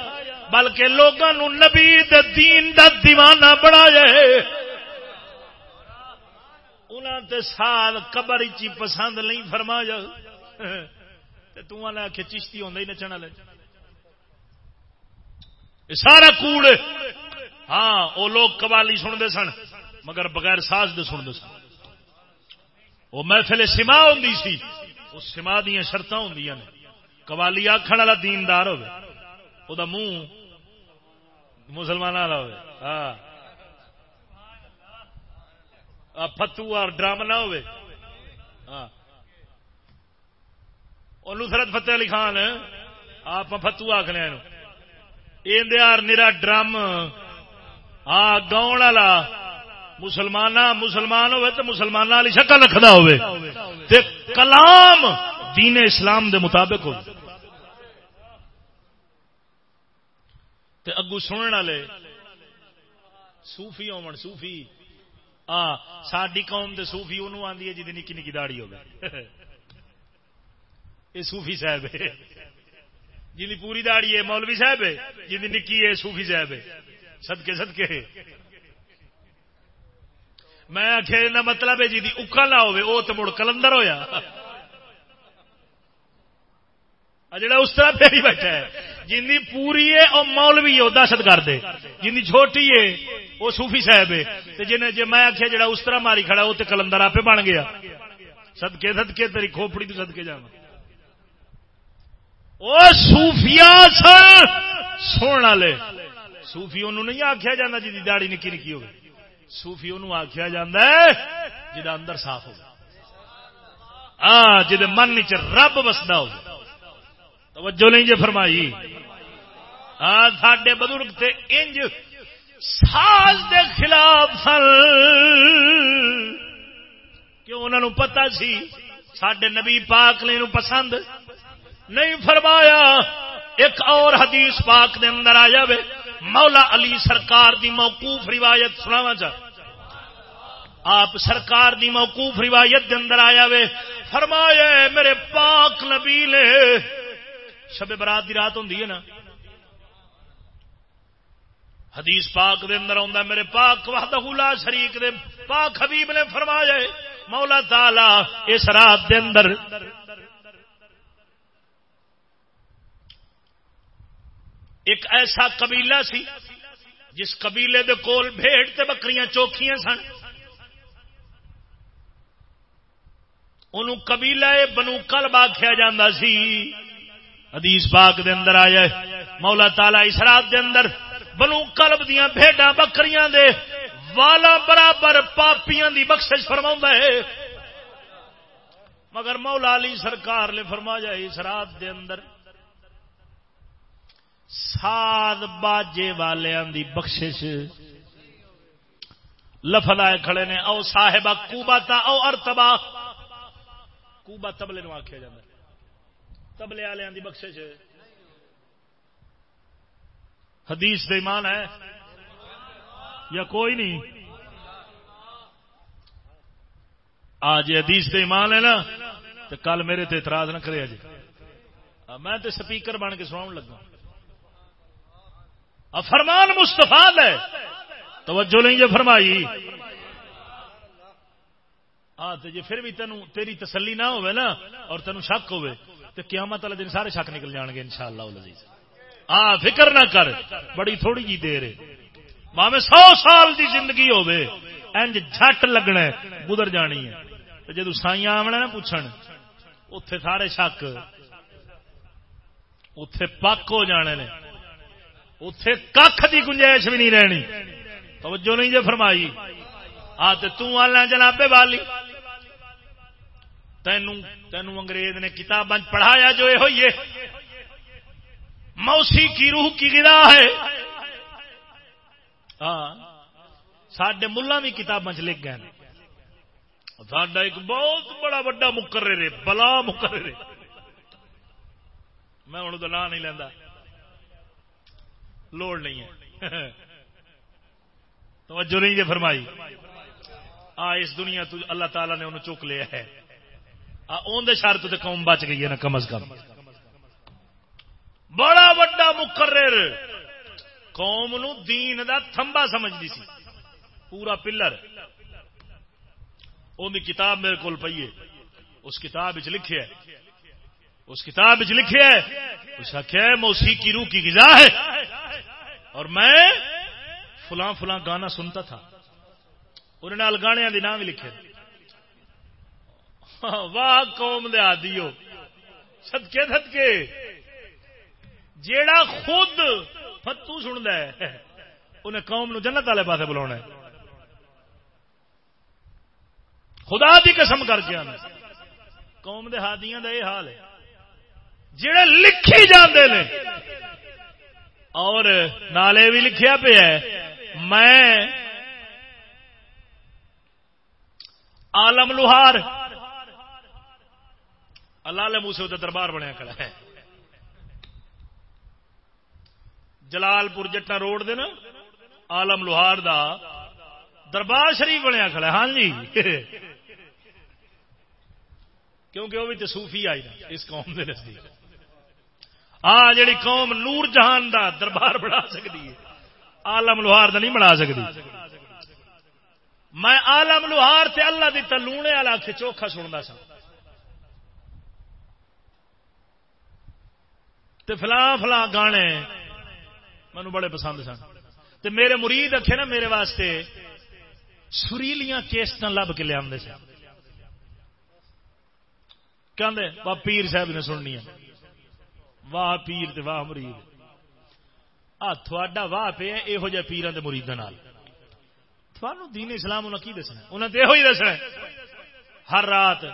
بلکہ لوگوں نبی دے دین دا دیوانہ بنایا انہوں تے سال قبر چی پسند نہیں فرمایا۔ تو آخ چشتی ہوں نچنا لے۔ سارا کوڑ ہاں وہ لوگ قوالی سنتے سن، مگر بغیر ساز دے سنتے سن۔ وہ محفل سما ہوں سی وہ سما دیا شرط ہوں نے۔ قوالی آخر والا دیندار ہو منہ مسلمان والا ہو ہاں فتو اور ڈرام نہ ہو ہاں۔ فتح علی خان آپ فتو آخنے اندر نرا ڈرم ہاں گاؤں والا مسلمان مسلمان ہوئے تو مسلمان والی شکل رکھتا ہوئے تے کلام دین اسلام دے مطابق ہو تے اگو سننے والے سوفی ہو سوفی آ ساری قوم دے سوفی انہوں آدھی ہے جی نکی نکی داڑی ہوگی یہ سوفی صاحب ہے۔ جی پوری داڑی ہے، مولوی صاحب ہے۔ جی نکی ہے سوفی صاحب ہے۔ سدکے سدکے میں آخر نہ مطلب ہے جی اکا نہ ہو تو مڑ کلندر ہوا جڑا اس طرح پہ بیٹھا ہے۔ جن پوری ہے وہ مولوی ہے، وہ دہشت گرد ہے۔ جن چھوٹی ہے، وہ سوفی صاحب ہے۔ جن جی میں آخیا جڑا اس طرح ماری کھڑا وہ تو کلندر آپ بن گیا۔ سدکے سدکے تیری کھوپڑی تو سدکے جانا وہ سوفیا سن والے۔ سوفی انہوں نہیں آخیا جا جی داڑی نکی نکی ہو سوفی انہوں آخیا جا جا اندر صاف ہو ہاں جی من چ رب وسدا ہو توجہ نہیں جی فرمائی۔ ہاں بزرگ تے انج ساز دے خلاف سن۔ کہ انہوں نے پتا سی؟ سڈے نبی پاک نے پسند نہیں فرمایا۔ ایک اور حدیث پاک دے اندر آ جائے مولا علی سرکار دی موقوف روایت سناوا چاہ آپ سرکار دی موقوف روایت دے اندر آیا وے فرمایا میرے پاک نبی نے شب برات دی رات ہوں نا۔ حدیث پاک دے اندر آتا میرے پاک وحدہ لا شریک دے، پاک حبیب نے فرمایا مولا تالا اس رات دے اندر ایک ایسا قبیلہ سی جس قبیلے دے کول بھیڑ تے بکریاں چوکھیاں سن۔ ان قبیلہ بنو کلب آخیا جا سی حدیث پاک دے اندر آیا مولا تالا اسرات دے اندر بنو کلب دیا بھیڈا بکریاں دے والا برابر پاپیاں دی بخش فرما ہے۔ مگر مولا علی سرکار نے فرمایا اس رات دے اندر ساد باجے والوں دی بخشش۔ لفظ آئے کھڑے نے، او صاحبہ کوبا تا، او ارتبا کوبا تبلے نو آخیا جا تبلے والوں دی بخشش حدیث دے ایمان ہے یا کوئی نہیں؟ آج حدیث دے ایمان ہے نا تو کل میرے تے اعتراض نہ کرے جی میں تے سپیکر بن کے سناؤ لگا۔ فرمان مستفا ہے توجہ نہیں جو فرمائی۔ ہاں جی پھر بھی تینوں تیری تسلی نہ ہوئے نا، اور تینوں شک ہوئے تو قیامت والے دن سارے شک نکل جان گے ان شاء اللہ ہاں فکر نہ کر، بڑی تھوڑی جی دیر ہے۔ سو سال دی زندگی ہوے انج جھٹ لگنا گزر جانی ہے۔ جدو سائیاں آمنا نا پوچھن اتے سارے شک اتے پک ہو جانے نے۔ اتے کھ کی گنجائش بھی نہیں رہنی۔ توجہ نہیں جی فرمائی۔ آ تلا جنابے والی۔ تینوں تینوں انگریز نے کتاب پڑھایا جو یہ ہوئی ہے۔ موسی کی روح کی گرا ہے۔ ہاں سڈے ملا بھی کتابیں لکھ گئے سڈا ایک بہت بڑا وا مقرر بلا مقرر میں ہوں تو نام نہیں لینا لوڑ نہیں ہے۔ توجہ نہیں جی فرمائی۔ آ، اس دنیا تو اللہ تعالی نے انہوں چک لیا ہے۔ اندر شرط تو قوم بچ گئی ہے نا، کم از کم۔ بڑا وا مقرر۔ قوم نو دین دا تھمبا سمجھتی سی۔ پورا پلر۔ وہ کتاب میرے کو پیے اس کتاب لکھے اس کتاب لکھے اس آخیا موسی کی روح کی غذا ہے۔ اور میں فلاں فلاں گانا سنتا تھا۔ انہوں نے گانے کے نام بھی لکھے۔ ہاں، واہ، قوم دے آدی ہو سدکے جیڑا خود فتو سن انہیں قوم نو جنت والے پاس بلا خدا دی قسم کر کے آنا۔ قوم دے ہادیاں دا یہ حال ہے۔ جڑے لکھی جاندے نے، اور نالے بھی لکھیا پہ ہے، میں آلم لوہار اللہ موسے دربار بنیا کھڑا ہے۔ جلال پور جٹا روڈ دے نا آلم لوہار دا دربار شریف بنیا کھڑا ہاں جی۔ کیونکہ وہ بھی تو سوفی آئی نا، اس قوم کے نزدیک۔ ہاں جڑی قوم نور جہان دا دربار بنا سکتی ہے آلم لوہار دا نہیں بنا سکتی۔ میں آلم لوہار تے اللہ دی تلونے والا چوکھا سنتا سا فلاں فلاں گانے مینو بڑے پسند سن۔ تے میرے مرید اکھے نا میرے واسطے سریلیاں کیسٹ لب کے لیا سن۔ کہ واہ پیر صاحب نے سننی ہے۔ واہ پیر تے واہ مرید۔ آ تھوڑا واہ پہ یہو جہ پیران کے مرید تھانو دین اسلام انہیں کی دسنا انہیں تو یہ دسنا ہر رات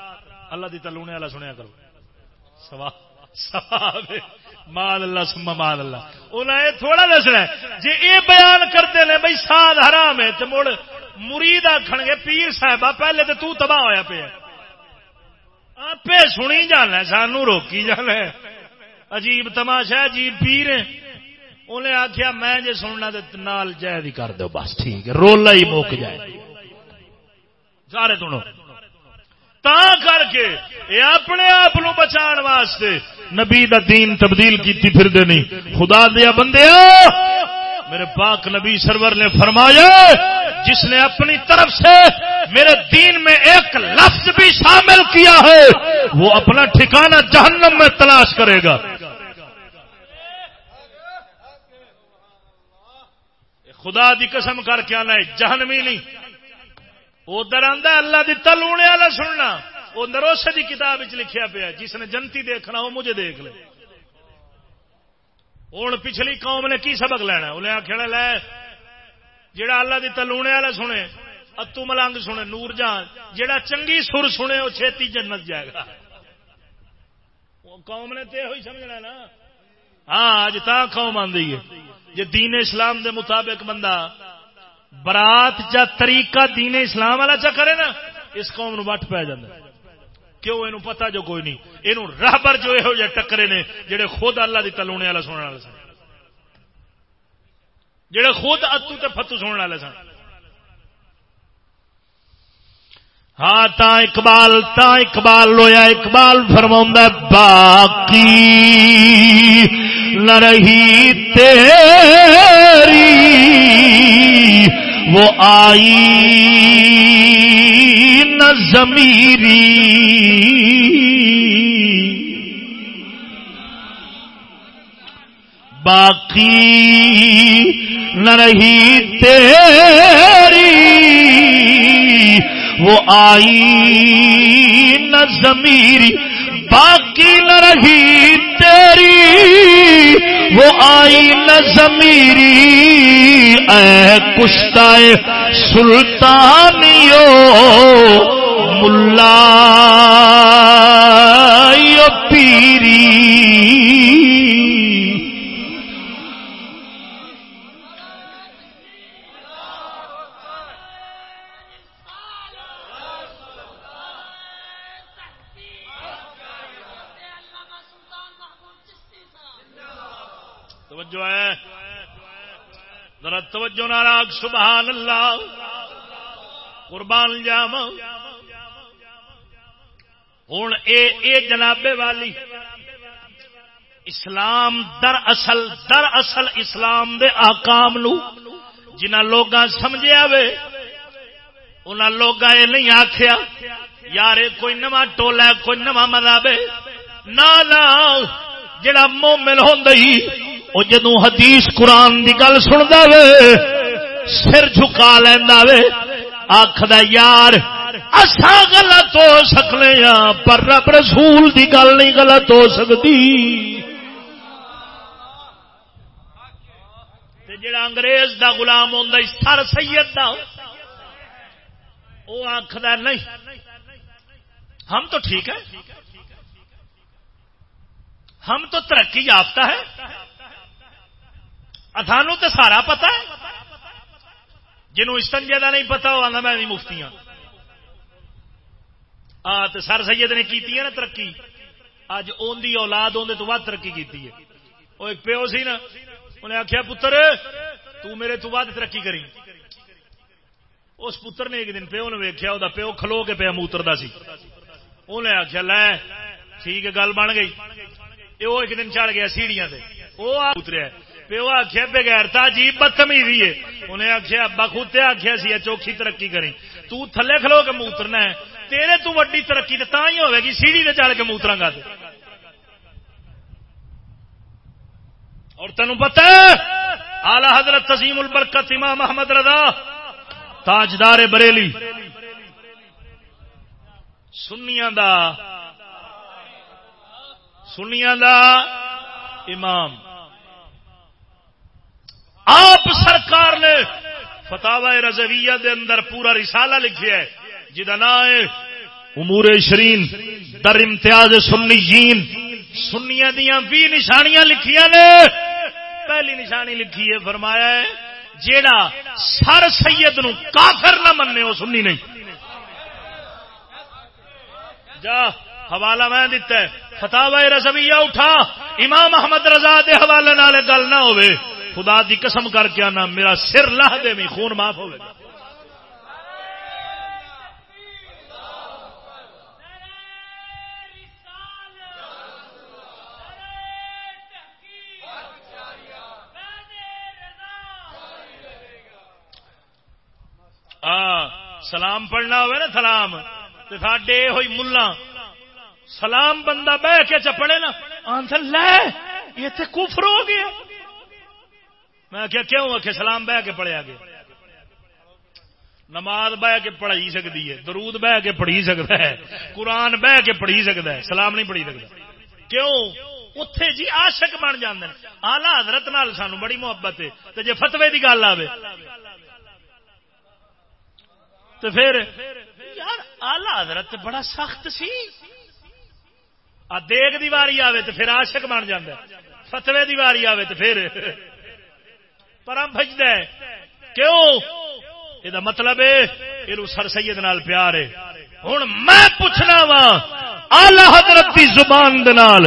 اللہ دی تلونے والا سنیا کرو۔ سوا ماد اللہ سما ماد اللہ۔ انہیں تھوڑا دسنا جی یہ بیان کرتے ہیں بھائی ساد حرام ہے تو مڑ مرید آخ گے، پیر صاحب پہلے تو تو تباہ ہوا پیا۔ آپ سنی جانا سانو روکی جانا عجیب تماشا عجیب پیر انہیں آخیا میں جی سننا تو نال جائد ہی کر دو بس ٹھیک ہے۔ رولا ہی موک جائے۔ سارے سنو۔ تا کر کے یہ اپنے آپ بچا واسطے نبی دا دین تبدیل کی پھر نہیں۔ خدا دیا بندے میرے پاک نبی سرور نے فرمایا، جس نے اپنی طرف سے میرے دین میں ایک لفظ بھی شامل کیا ہے، وہ اپنا ٹھکانہ جہنم میں تلاش کرے گا۔ خدا دی قسم کر کے آنا ہے، جہنمی نہیں۔ ادھر آدھا اللہ دی تلونے والا سننا۔ وہ نروسے کی کتاب لکھیا پیا جس نے جنتی دیکھنا وہ مجھے دیکھ لے۔ ہوں پچھلی قوم نے کی سبق لینا انہیں آخر لے جڑا اللہ دی تلونے والا سنے، اتو ملنگ سنے، نور جان جڑا چنگی سر سنے وہ چھتی جنت جائے گا۔ قوم نے تو یہ سمجھنا نا؟ ہاں اج تا قوم آدھی ہے۔ جی دین اسلام دے مطابق بندہ برات جا طریقہ دین اسلام والا چا کرے نا، اس قوم نو وٹ پی جائے کیوں یہ پتا جو کوئی نہیں؟ یہ راہبر جو یہ ٹکرے نے جڑے خود اللہ دی تلونے والا سننے والے سن۔ جڑے خود اتو تے فتو سننے والے سن۔ ہاں تا اقبال تا اقبال لویا، اقبال فرما باقی نہ رہی تیری۔ وہ آئی نہ زمیری۔ باقی نہ رہی تیری۔ وہ آئی نہ زمیری۔ باقی نہ رہی تیری۔ وہ آئی نہ زمیری اے کشتا سلطانیو ملا پیری۔ توجہ ناراگ سبحان اللہ۔ قربان جام ہوں اے جنابے والی، اسلام در اصل در اصل اسلام دے آکام لو جنہ لوگ سمجھا وے ان لوگ یہ نہیں آخیا یار کوئی نواں ٹولا کوئی نواں مذہب نہ جڑا مومن ہوں وہ جدو حدیث قرآن کی گل سنتا وے، سر جھکا لینا وے آخد یار اصا غلط ہو سکنے ہاں پر رب رسول کی گل نہیں غلط ہو سکتی جڑا انگریز دا غلام ہوں سر سید دا وہ آخد نہیں، ہم تو ٹھیک ہے ہم تو ترقی یافتہ ہے سانو تو سارا پتا ہے؟ جنہوں استنجے کا نہیں پتا، وہ آنا میں بھی مفتی ہوں آ تو سر سید نے کی نا ترقی۔ اج ان کی اولاد اندر تو ود ترقی کی ہے۔ وہ ایک پیو سی نا، انہیں آخیا پتر، تو میرے تو ود ترقی کری۔ اس پتر نے ایک دن پیو نے ویکیا وہ پیو کھلو کے پیا موتر سی۔ انہیں آخیا لے، ٹھیک ہے، گل بن گئی۔ وہ ایک دن چڑھ گیا سیڑیاں سے وہ اتریا پیو آخیا بغیرتا جی بدتمیزی ہے۔ انہیں آخیا ابا خوتے آخیا سی اچھا چوکھی ترقی کریں۔ تو تھلے کھلو کے موترنا ہے۔ تیرے تو وڈی ترقی تو ہی ہوے گی، سیڑھی سے چڑھ کے موترا گا اور تین پتا آلہ حضرت تزیم البرکت، امام محمد رضا، تاجدار بریلی۔ سنیا دا سنیا دا امام۔ آپ سرکار نے فتح رضویہ دے اندر پورا رسالہ لکھیا ہے جہاں نام ہے امور شرین، در امتیاز سنی جین سنیا دیا بھی نشانیاں لکھیا نے۔ پہلی نشانی لکھی ہے، فرمایا ہے جیڑا سر سید نو کافر نہ مننے، وہ سنی نہیں۔ جا، حوالہ میں دیتا ہے فتح رضویہ اٹھا، امام احمد رضا دے حوالے نالے گل نہ ہوئے۔ خدا دی قسم کر کے آنا، میرا سر لاہ دے میں خون معاف ہوئے۔ سلام پڑھنا ہوئے نا، سلام۔ تو ساڈے ہوئی ملا۔ سلام بندہ بہ کے چپڑے نا، آنسر، لے، یہ تو کفر ہو گیا۔ میں کیا کیوں آ سلام بہ کے پڑھیا گیا؟ نماز بہ کے پڑھی سکتی ہے، درود بہ کے پڑھی سکتا ہے، قرآن بہ کے پڑھی سکتا ہے، سلام نہیں پڑھی سکتا۔ کیوں؟ اتے جی آشک بن جانے آلہ حضرت نال سانو بڑی محبت ہے۔ تو جی فتوی کی گل آئے تو پھر، یار آلہ حضرت بڑا سخت سی۔ آ دیگ دی واری آوے تو پھر عاشق بن جاندہ فتوے دی واری آوے تو پھر پرم بجد کیوں؟ یہ مطلب ہے، یہ سر سید نال پیار ہے۔ ہوں میں پوچھنا وا آلہ حضرت دی زبان دے نال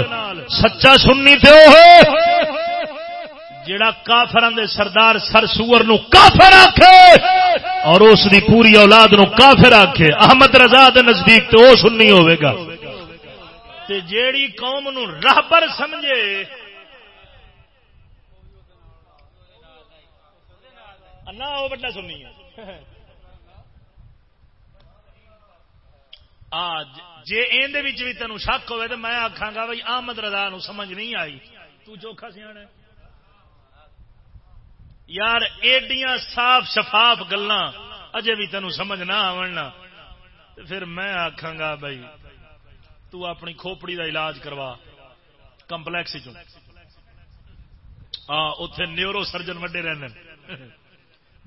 سچا سننی تے ہو؟ جڑا کافران دے سردار سر سور نو کافر آکھے اور اس دی پوری اولاد نو کافر آکھے، احمد رضا دے نزدیک تو وہ سننی ہوئے گا۔ تے جیڑی قوم نو رہبر سمجھے نہ وہ بڑا سننی ہے۔ آج جے ایندے وچ بھی تینوں شک ہوئے تو میں آکھاں گا بھائی احمد رضا نو سمجھ نہیں آئی۔ تو چوکھا سیاح یار، ایڈیاں صاف شفاف گلا اجے بھی تینوں سمجھ نہ آنا پھر میں آخا گا بھائی تو اپنی کھوپڑی دا علاج کروا کمپلیکس ہاں اتے نیورو سرجن وڈے رہنے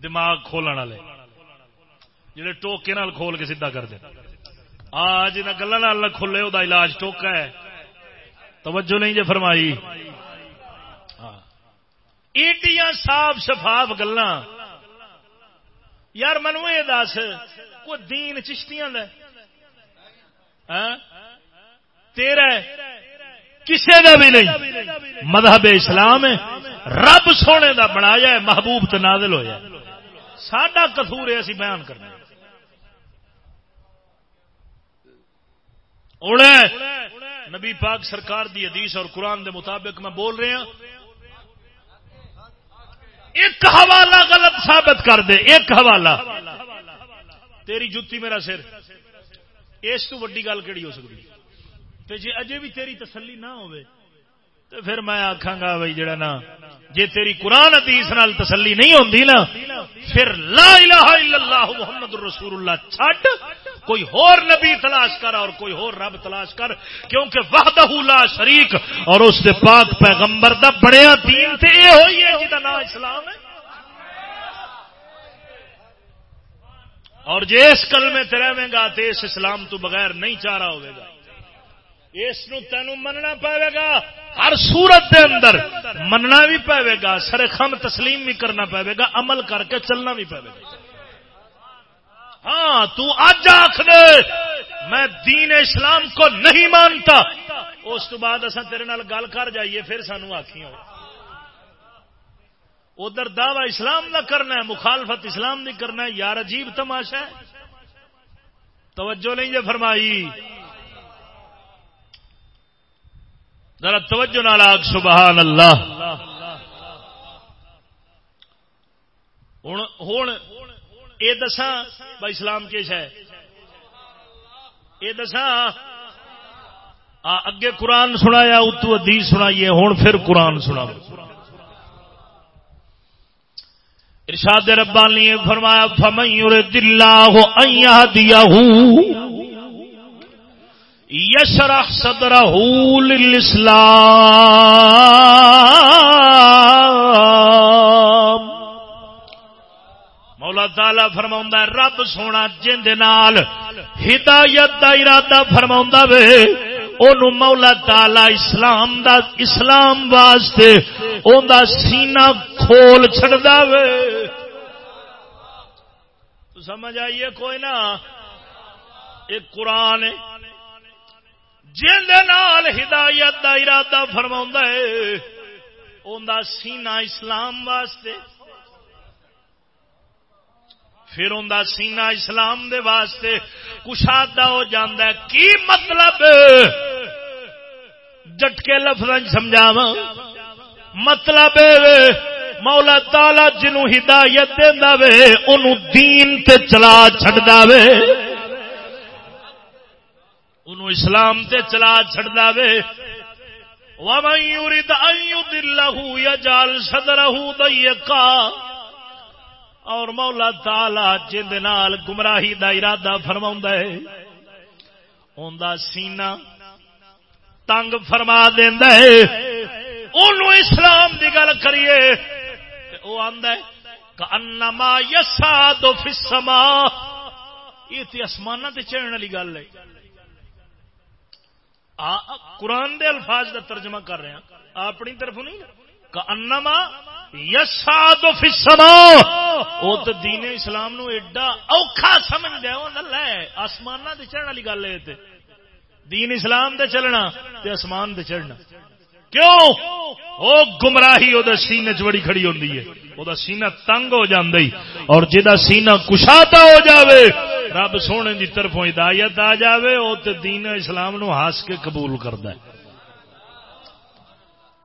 دماغ کھولنے والے۔ جڑے ٹوکے نال کھول کے سیدھا کر دیں آ جنہیں گلوں کھلے وہ علاج ٹوکا ہے۔ توجہ نہیں جی فرمائی؟ ہاں۔ ایڈیاں صاف شفاف گلا یار منو یہ دس کو دین چشتیاں ہاں؟ تیرا کسی کا بھی نہیں۔ مذہب اسلام ہے۔ رب سونے دا بنایا ہے، محبوب تو نازل ہوا ساڈا کسور ہے اسی بیان کرنا نبی پاک سرکار دی حدیث اور قرآن دے مطابق میں بول رہا ہاں۔ ایک حوالہ غلط ثابت کر دے، ایک حوالہ۔ تیری جتی میرا سر۔ اس تو وڈی گل کہڑی ہو سکتی؟ جی اجے بھی تیری تسلی نہ ہوئے تو پھر میں آخا گا بھائی جڑا نا جی تیری قرآن حدیث نال تسلی نہیں ہوتی نا، پھر لا الہ الا اللہ محمد رسول اللہ چھٹ کوئی ہور نبی تلاش کر اور کوئی ہور رب تلاش کر، کیونکہ وحدہ لا شریک اور اس دے پاک پیغمبر دا بڑیا دین تے اے ہوئی ہے جی جدا نام اسلام ہے۔ اور جس کلمے تے رہے گا تے اس اسلام تو بغیر نہیں چاہ رہا ہوئے گا۔ اس تینوں مننا پائے گا۔ ہر سورت دے اندر مننا بھی پائے گا، سر خم تسلیم بھی کرنا پائے گا، عمل کر کے چلنا بھی پائے گا۔ ہاں تو آج آخ دے، میں دین اسلام کو نہیں مانتا۔ اس بعد اصا تیرے نال گل کر جائیے، پھر سانو آخی ادھر دعوی اسلام کا کرنا ہے، مخالفت اسلام نہیں کرنا ہے۔ یار عجیب تماشا ہے۔ توجہ نہیں جی فرمائی۔ ذرا توجہ نالاگ سبحان اللہ۔ ہوں یہ دسا بھائی اسلام کیش ہے؟ یہ دسا اگے قرآن سنایا، اتو ادیس سنائیے ہوں پھر قرآن سنا ارشاد ربانی فرمایا، فمن دلہ ہو دیا ہوں یشرح صدره للاسلام۔ مولا تعالی فرماؤں رب سونا جن نال ہدایت دا ارادہ فرماؤں وے، اونوں مولا تالا اسلام دا، اسلام واسطے اون دا سینہ کھول چھڑدا وے۔ تو سمجھ آئیے کوئی نہ ایک قرآن ہے جن ہدایت دا ارادہ فرما ہے ان سینہ اسلام واسطے۔ پھر ان سینہ اسلام دے واسطے کشادہ ہو جاندہ ہے۔ کی مطلب؟ جٹ کے لفظ سمجھاوا مطلب مولا تالا جنو ہدایت دینا وے ان دین تے چلا چڈا وے۔ ان اسلام تے چلا چڈا وے۔ ومن يريد ان اور مولا تالا جند نال گمراہی دا ارادہ فرما ہے اوندا سینہ تنگ فرما دینا ہے۔ انہوں اسلام دی گل کریے۔ وہ آندا ہے کانما یساد فی یہ تے اسماناں تے چڑھن والی گل ہے۔ قرآن دے الفاظ دا ترجمہ کر رہے ہیں۔ اپنی طرف نہیں۔ کانما یساد فی السماء۔ او تے دین اسلام نو ایڈا اوکھا سمجھ دے او نہ آسماناں تے چڑھن والی گل ہے تے۔ دین اسلام دے چلنا تے آسمان دے چڑھنا کیوں؟ وہ گمراہی وہ سینے چڑی کھڑی ہوتی ہے وہ سینہ تنگ ہو جی اور جا سینہ کشاتا ہو جاوے رب سونے کی طرف ہدایت آ جاوے وہ تو دین اسلام نو ہس کے قبول کرد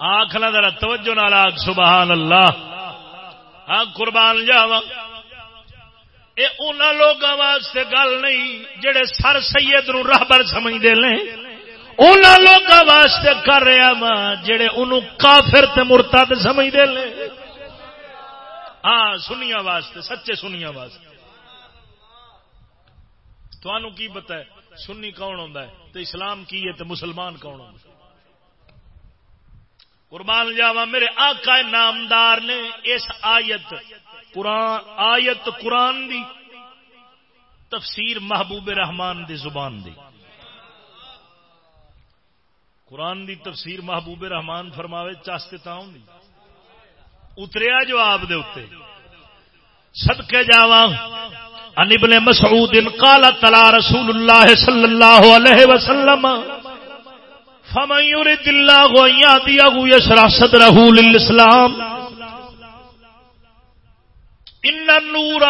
آخلا ذرا توجہ نال آگ سبحان اللہ ہاں قربان جاوا یہ ان لوگوں واسطے گل نہیں جڑے سر سید نو راہبر سمجھتے ہیں ان لوگوں واسطے کر رہا وا جڑے انہوں کافر تے مرتد سمجھتے ہیں ہاں سنیا واسطے، سچے سنیا واسطے۔ تھانوں کی پتا ہے، سنی کون ہوتا ہے؟ تو اسلام کی ہے تو مسلمان کون ہوتا قربان جاوا میرے آقا نامدار نے اس آیت، قرآن آیت قرآن دی تفسیر محبوب رحمان دی زبان دی۔ قرآن دی تفسیر محبوب رحمان فرماوے، چاستے تاؤں دی اتریا جو آپ دے اتے صدقے جاواں۔ ان ابن مسعود قال تلا رسول اللہ صلی اللہ علیہ وسلم، فمن يرد الله ان يهديه يشرح صدره للاسلام، ان النور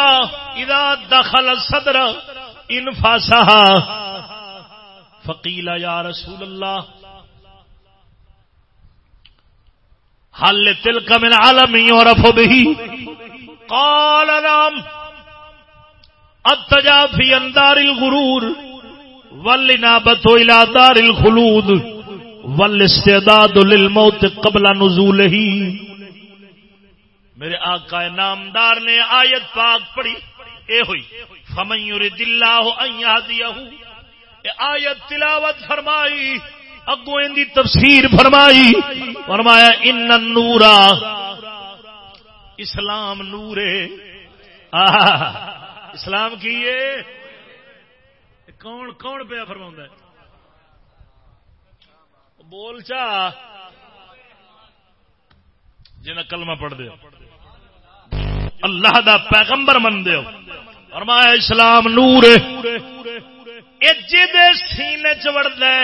اذا دخل الصدر انفاسها فقيل يا رسول الله حل تلك من عالم يعرف به. قال نعم. التجافي عن دار الغرور والنابة الى دار الخلود، والاستعداد للموت قبل نزوله. میرے آقا نامدار نے آیت پاک پڑھی، اے ہوئی، فمن يرد الله ان يهديه آیت تلاوت فرمائی اگو ان دی تفسیر فرمائی، فرمایا، ان نورا اسلام نورے۔ اسلام کی کون کون پیا فرما بول چا۔ جنا کلمہ پڑھ دے اللہ دا پیغمبر من دے فرمایا، اسلام نور جی سینے چڑ دے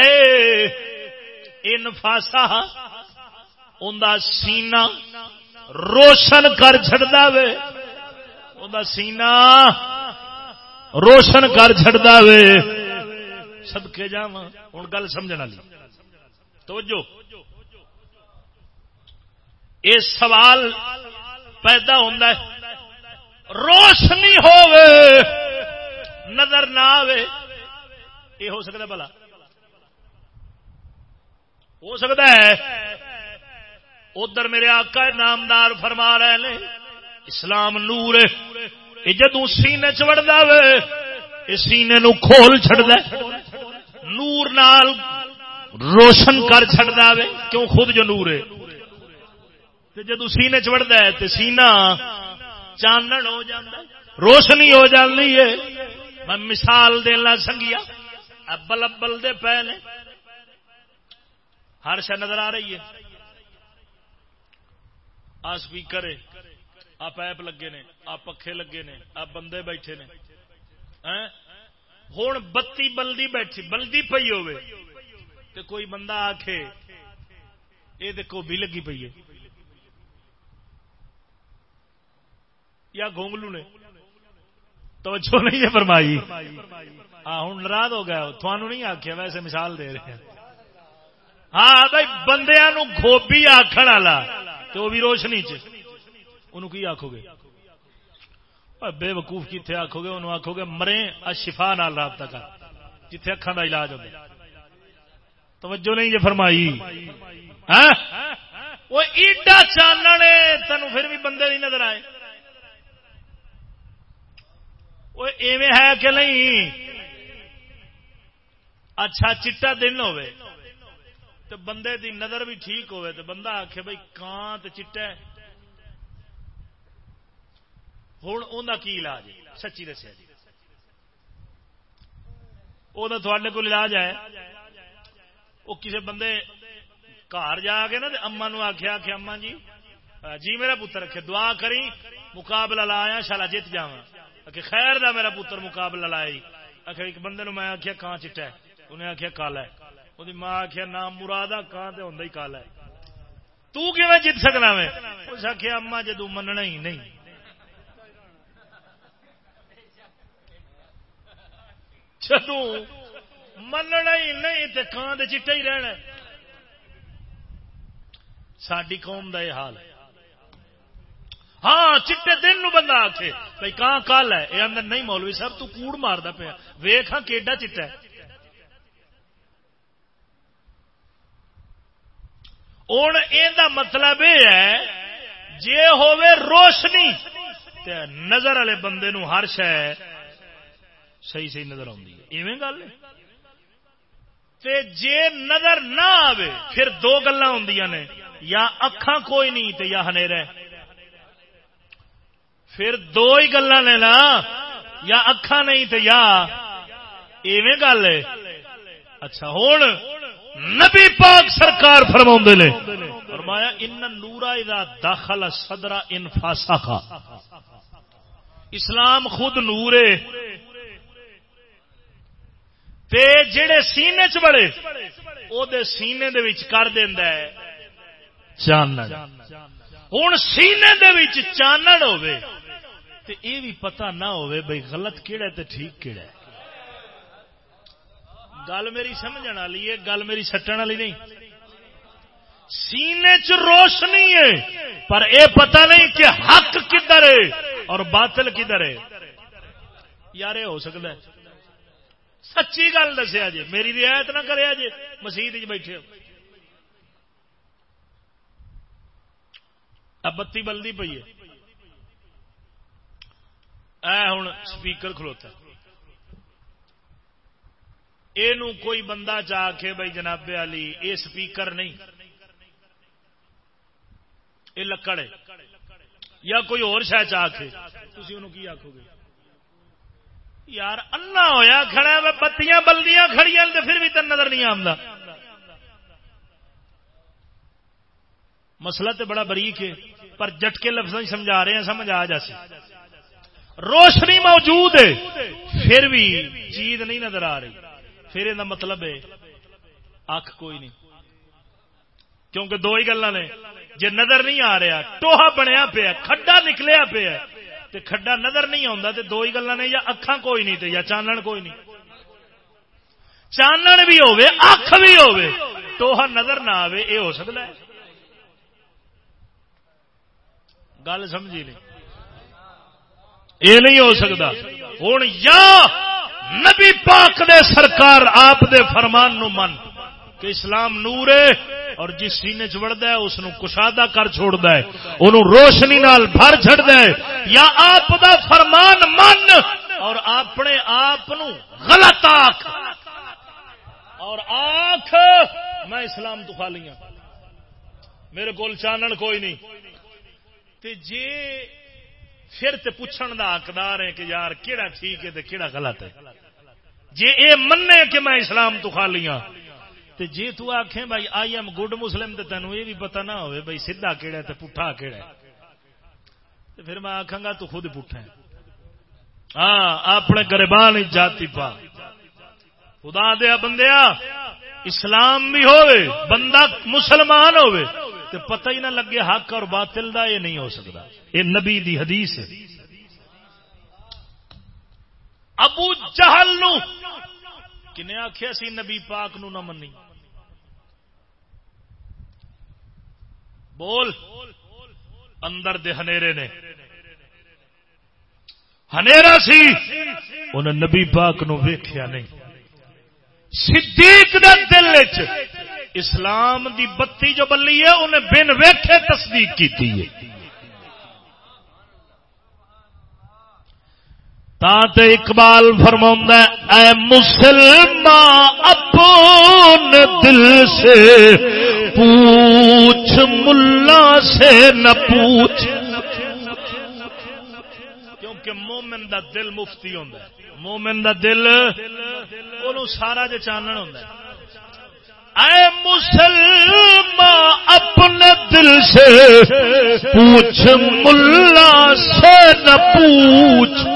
انفاسا اندا سینہ روشن کر چڑتا وے۔ اندا سینہ روشن کر چڑتا وے۔ سدکے جا ہوں گل سمجھ والی۔ توجہ۔ یہ سوال پیدا ہوتا ہے۔ روشنی ہوے نظر نہ آئے یہ ہو سکتا بلا ہو سکتا ہے؟ ادھر میرے آقا نامدار فرما رہے ہیں، اسلام نور جدو سینے چڑھتا وے، یہ سینے نو کھول چڑھتا نور نال روشن کر چڑھتا وے، کیوں خود جو نور ہے؟ جدو سینے چڑھتا ہے تو سینا چانن ہو جاتا روشنی ہو جاتی ہے۔ میں مثال دینا سنگیا، ابل ابل دے پے نے۔ ہر شہ نظر آ رہی ہے۔ آ سپیکر آ پیپ لگے نے آ پکھے لگے نے آ بندے بیٹھے نے۔ ہاں؟ ہوں بتی بلدی بیٹھی، بلدی پی ہو کوئی بندہ آخ یہ دیکھو بھی لگی پی ہے۔ یا گونگلو نے۔ توجہ نہیں ہے فرمائی۔ ہاں ہوں ناراض ہو گیا تھانوں نہیں آخیا ویسے مثال دے رہے ہیں۔ ہاں بھائی بندیا گوبھی آخر والا تو بھی روشنی کی آخو گے؟ بے وقوف کتنے آخو گے؟ انہوں آخو گے مرے شفا نال رابطہ کر۔ جتھے اکھان کا علاج ہوگا توجہ نہیں جی فرمائی؟ ہاں؟ وہ ایڈا چانن تین پھر بھی بندے نہیں نظر آئے۔ وہ ایویں ہے کہ نہیں؟ اچھا چٹا دن ہوئے تو بندے دی نظر بھی ٹھیک ہوئے تو بندہ آخ بھائی کان تو چٹا ہوں ان کی علاج سچی دسیا جی۔ وہ تھوڑے کو علاج ہے۔ وہ کسی بندے گھر جا کے نا اما نو آخیا کہ اما جی جی میرا پتر رکھے، دعا کری، مقابلہ لایا شالا جیت جا کہ خیر دا میرا پتر مقابلہ لایا ایک بندے نو میں آخیا کان چٹا انہیں آخیا کالا ہے۔ وہ ماں آخیا نام مراد کان تو ہوں ہی کالا ہے تو کیون جیت سکنا میں اس آخیا اما جدو مننا ہی نہیں جدو مننا ہی نہیں تو کان تو چٹا ہی رہنا ساری قوم دا یہ حال ہے ہاں چٹے دن نو بندہ آخے بھائی کہاں کل ہے یہ اندر نہیں مولوی صاحب تو کوڑ ماردا پیا ویخ ہاں کیڈا چٹا ہے ہوں یہ مطلب یہ ہے جی ہوے روشنی، تے نظر والے بندے نو ہر شہ صحیح صحیح نظر آتی ہے۔ ایویں گل جے نظر نہ آوے، پھر دو گلا ہوں نے، یا اکھاں کوئی نہیں تے یا ہنیرا پھر دو ہی گلا نے نا، یا اکھاں نہیں تے یا، ایویں گل ہے۔ اچھا ہوں نبی پاک سرکار فرما نے۔ فرمایا ان نورا اذا داخل صدرا انفاسا اسلام خود نورے تے جڑے سینے چ بڑے او دے سینے دے وچ کر دیندا ہے۔ چانن ہن سینے دے وچ چانن ہوے تے اے پتہ نہ ہوے بھئی غلط کیڑا تے ٹھیک کیڑا ہے۔ گل میری سمجھ والی ہے، گل میری سٹن والی نہیں۔ سینے چ روشنی ہے، پر اے پتہ نہیں کہ حق کدھر ہے اور باطل کدھر ہے۔ یار یہ ہو سکتا ہے۔ سچی گل دسیا جی میری رعایت نہ کرے جی مسیح بیٹھے ہو۔ اب بتی بلدی پی ہے۔ ہوں سپیکر کھلوتا۔ یہ کوئی بندہ چاہ کے بھائی جناب علی یہ سپیکر نہیں۔ یہ لکڑ ہے۔ یا کوئی اور شہ چاہ کے۔ تھی انہوں کی آخو گے؟ یار انا ہویا کھڑا ہے بتیاں بلدیاں کھڑی تو پھر بھی تین نظر نہیں آتا مسئلہ تو بڑا بریک ہے، پر جٹ کے لفظ سمجھا رہے ہیں، سمجھ آ جاسی روشنی موجود ہے، پھر بھی چیز نہیں نظر آ رہی۔ پھر یہ مطلب ہے اکھ کوئی نہیں۔ کیونکہ دو ہی گلا نے۔ جی نظر نہیں آ رہا، ٹوہا بنیا پیا، کھڈا نکلیا پیا۔ کھڈا نظر نہیں آتا تو دو ہی گلا نے، یا اکھان کوئی نہیں تے، یا چانن کوئی نہیں۔ چانن بھی ہوے اکھ بھی ہوے ٹوہا نظر نہ آئے یہ ہو سکتا ہے۔ گل سمجھی نہیں۔ یہ نہیں ہو سکتا ہوں یا نبی پاک دے سرکار آپ دے فرمان نو من کہ اسلام نور ہے اور جس سینے چڑھتا ہے اس کشادہ کر چھوڑتا ہے، انہوں روشنی نال بھر چڑھتا ہے۔ یا آپ دا فرمان من اور اپنے آپ غلط آخ اور آخ میں اسلام تو خالی ہوں میرے کو چانن کوئی نہیں۔ تے جے پھر تے پوچھن دا حقدار ہے کہ یار کیڑا ٹھیک ہے تے کیڑا غلط ہے؟ جے اے مننے کہ میں اسلام تو خالی ہوں تے جی تو آکھیں بھائی آئی ایم گڈ مسلم تے تینوں یہ بھی پتہ نہ ہوئے بھائی سیدھا کیڑا ہے تے پٹھا کیڑا ہے۔ تے پھر میں آکھاں گا تو خود پٹھا ہے۔ ہاں اپنے گربان جاتی پا۔ خدا دیا بندیا، اسلام بھی ہوئے، بندہ مسلمان ہوئے۔ تو پتہ ہی نہ لگے حق اور باطل دا یہ نہیں ہو سکتا۔ یہ نبی دی حدیث ہے۔ ابو جہل نو کنے آخیا سی نبی پاک نو نہ منی۔ بول۔ اندر دے ہنیرے نے۔ ہنیرا سی۔ انہیں نبی پاک نو ویکھیا نہیں۔ صدیق دے دل اسلام دی بتی جو بلی ہے، انہیں بن ویکھے تصدیق کی تے اقبال فرما اے مسلمان، اپن دل سے پوچھ، ملا سے نہ پوچھ۔ کیونکہ مومن دا دل مفتی ہوں مومن دا دل وہ سارا جو چانن ہوں اے مسلمان، اپنے دل سے پوچھ، ملا سے نہ پوچھ۔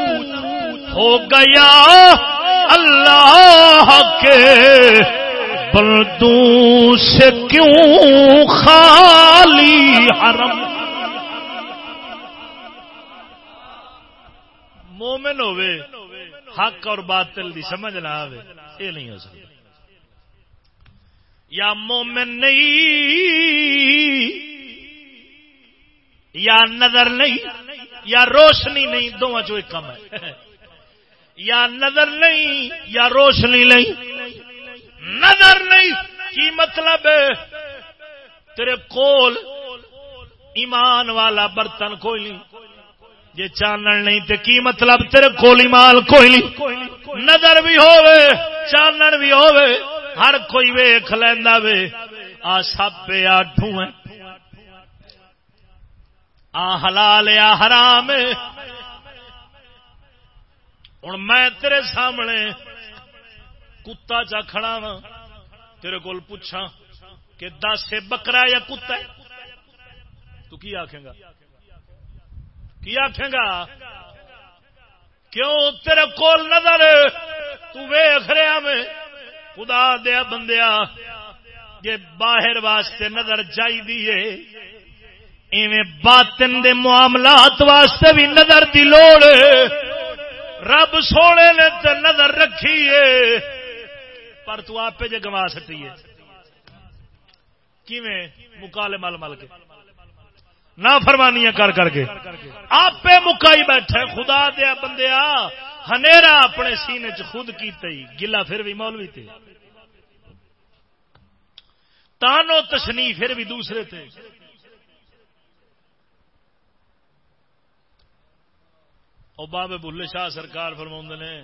ہو گیا اللہ کے بردوں سے کیوں خالی حرم؟ مومن ہوئے، حق اور باطل دی سمجھ نہ آئے یہ نہیں ہو سکتا۔ یا مومن نہیں، یا نظر نہیں، یا روشنی نہیں، دونوں چو ایک کم ہے۔ یا نظر نہیں، یا روشنی نہیں۔ نظر نہیں، کی مطلب تیرے کول ایمان والا برتن کوئی نہیں۔ جی چانن نہیں تو کی مطلب؟ تیرے کولی مال کوئی نہیں۔ نظر بھی ہوے چانن بھی ہوے ہر کوئی ویخ لینا وے۔ آ سپ آ ڈھو آ حلال آ حرام۔ ہوں میں تیرے سامنے کتا چا کھڑا وا تیرے کول پوچھا کہ دس بکرا یا کتا تو کی آخ گا؟ کی آخے گا؟ کیوں تیرے کول نظر تیخ رہا میں۔ خدا دیا بندیا جی باہر واسطے نظر چاہیے ایویں باطن دے معاملات واسطے بھی نظر دی لوڑ رب سونے نے تے نظر رکھی ہے، پر تو آپ جے گوا سکتی ہے۔ کیویں؟ مکالے مل مل کے۔ نہ فرمانیاں کر کر کے۔ آپ مکائی بیٹھے، خدا دیا بندیا ہنیرا اپنے سینے چ خود کی گلا پھر بھی مولوی تھے تانو تشنی پھر بھی دوسرے تھے او بابے بھلے شاہ سرکار فرما نے۔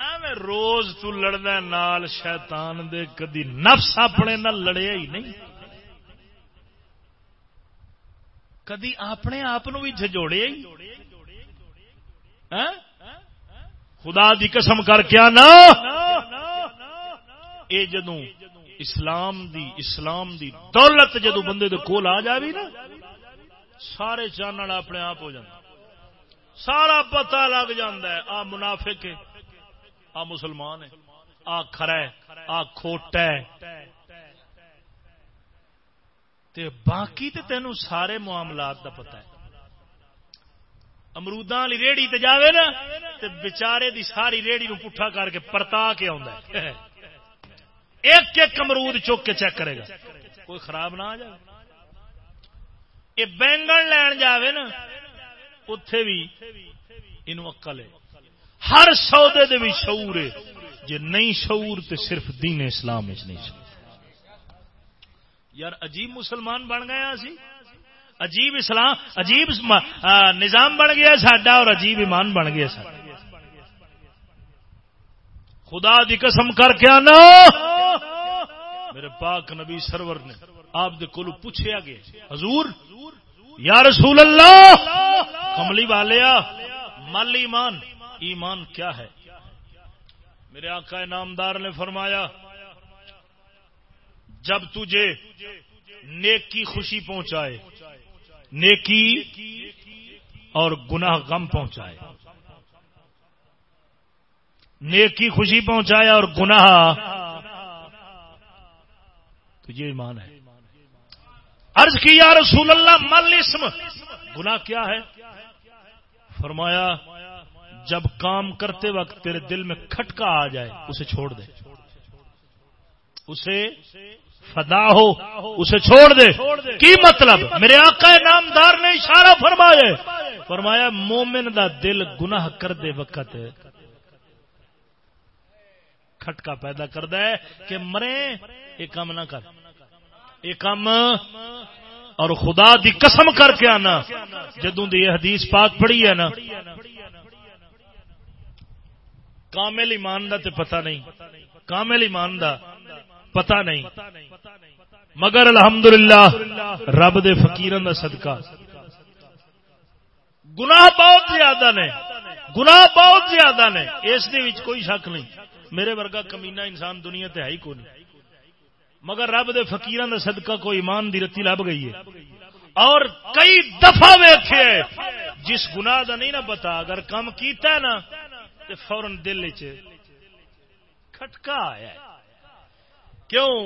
ایویں روز تو لڑنا نال شیطان دے، کدی نفس اپنے نہ لڑیا ہی نہیں۔ کدی اپنے آپ بھی جھجوڑے ہی؟ ہاں؟ خدا دی قسم کر کے نا اے جدو اسلام دی اسلام دی دولت جدو بندے دے کول آ جاوی نا، سارے چانن اپنے آپ ہو جاتا سارا پتہ لگ جاندہ ہے، آ منافق ہے، آ مسلمان ہے، آ کھرا ہے، آ کھوٹا ہے۔ تے باقی تے تینوں سارے معاملات دا پتہ ہے۔ امروداں والی ریڑی تے جاوے نا تے بیچارے دی ساری ریڑی نو پٹھا کر کے پرتا کے آوندا ہے۔ ایک ایک امرود چوک کے چیک کرے گا۔ کوئی خراب نہ آ جائے۔ یہ بینگن لین جاوے نا اتے بھی یہ اکل ہے۔ ہر سودے دے بھی شعور ہے۔ جی نہیں شعور تے صرف دین اسلام نہیں شعور۔ یار عجیب مسلمان بن گیا سی۔ عجیب اسلام، عجیب نظام بن گیا ساڈا اور عجیب ایمان بن گیا سا خدا دی قسم کر کے آنا۔ میرے پاک نبی سرور نے آپ دے کولو پوچھا گیا، حضور، یا رسول اللہ، کملی والیا مل ایمان ایمان کیا ہے؟ میرے آقا نامدار نے فرمایا جب تجھے نیکی خوشی پہنچائے، نیکی اور گناہ غم پہنچائے۔ نیکی خوشی پہنچائے اور گناہ، تو یہ ایمان ہے۔ عرض کی یا رسول اللہ، مل اسم۔ گناہ کیا ہے؟ فرمایا، جب کام کرتے وقت تیرے دل میں کھٹکا آ جائے، اسے چھوڑ دے۔ اسے فدا ہو، اسے چھوڑ دے۔ کی مطلب؟ میرے آقا نامدار نے اشارہ فرمایا۔ فرمایا، مومن دا دل گناہ کر دے وقت کھٹکا پیدا کر ہے کہ مرے یہ کام نہ کر۔ یہ کام اور خدا دی قسم کر کے آنا۔ جدوں دی حدیث پاک پڑی ہے نا، کامل ایمان دا تے پتہ نہیں۔ کامل ایمان دا۔ پتہ نہیں۔ مگر الحمدللہ، رب دے فقیرن دا صدقہ۔ گناہ بہت زیادہ نے۔ گناہ بہت زیادہ نے۔ اس دے وچ کوئی شک نہیں۔ میرے ورگا کمینہ انسان دنیا تے ہے ہی کوئی نہیں مگر رب دے فقیران دا صدقہ کوئی ایمان دی رتی لب گئی ہے۔ اور کئی دفعہ ویکھے جس گناہ دا نہیں نا پتا اگر کم کیتا ہے نا، تے فورن دل چ کھٹکا آیا ہے۔ کیوں؟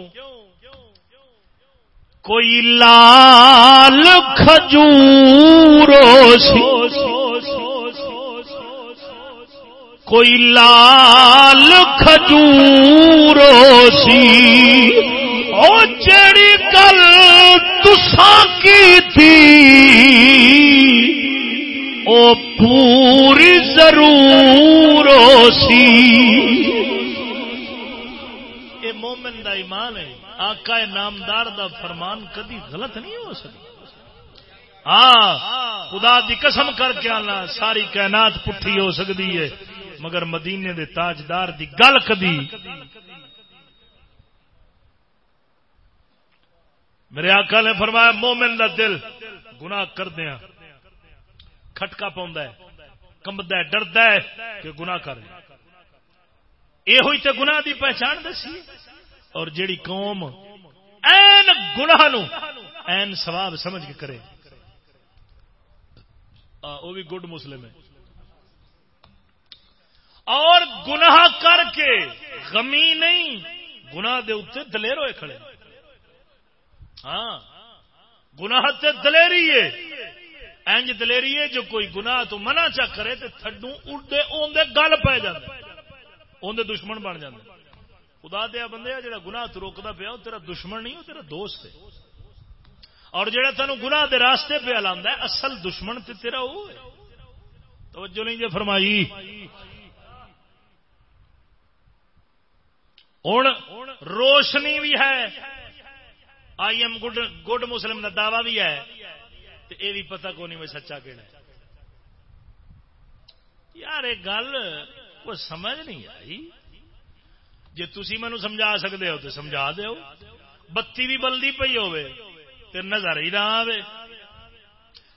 کوئی لال کھجور کوئی لال کھجور سی او جڑی گل تساں کی تھی، او پوری ضرور سی مومن دا ایمان ہے، آقا نامدار دا فرمان کدی غلط نہیں ہو سکتا۔ ہاں خدا دی قسم کر کے آنا، ساری کائنات پٹھی ہو سکتی ہے، مگر مدینے دے تاجدار دی گل کدی۔ میرے آقا نے فرمایا، مومن دا دل گناہ کر دیا ہاں۔ کھٹکا پاؤں کمبد ڈرد کہ گناہ کر۔ یہ ہوئی تے گناہ دی پہچان دسی۔ اور جیڑی قوم این گناہ نو این سواب سمجھ کے کرے۔ وہ بھی گڈ مسلم ہے۔ اور گناہ کر کے غمی نہیں، گناہ دے اتنے دلیر ہوئے کھڑے۔ ہاں گناہ تے دلیری ہے اینج دلیری ہے جو کوئی گناہ تو منع چا کرے تو تھڈو اڑتے اندر گل پی جائے اندر دشمن بن جائے خدا دیا بندے جا گنا روکتا پیا تیرا دشمن نہیں، وہ تیرا دوست ہے۔ اور جہاں تین گنا دے راستے پہ لا اصل دشمن تے تیرا وہ ہے۔ توجہ نہیں جی فرمائی۔ ہوں روشنی بھی ہے۔ آئی ایم گڈ گڈ مسلم کا دعوی بھی ہے۔ یہ بھی پتا کو نہیں میں سچا کہنا یار ایک گل وہ سمجھ نہیں آئی۔ جی تھی مینو سمجھا سکتے ہو تو سمجھا دو بتی بھی بلدی پی ہو نظر ہی نہ آئے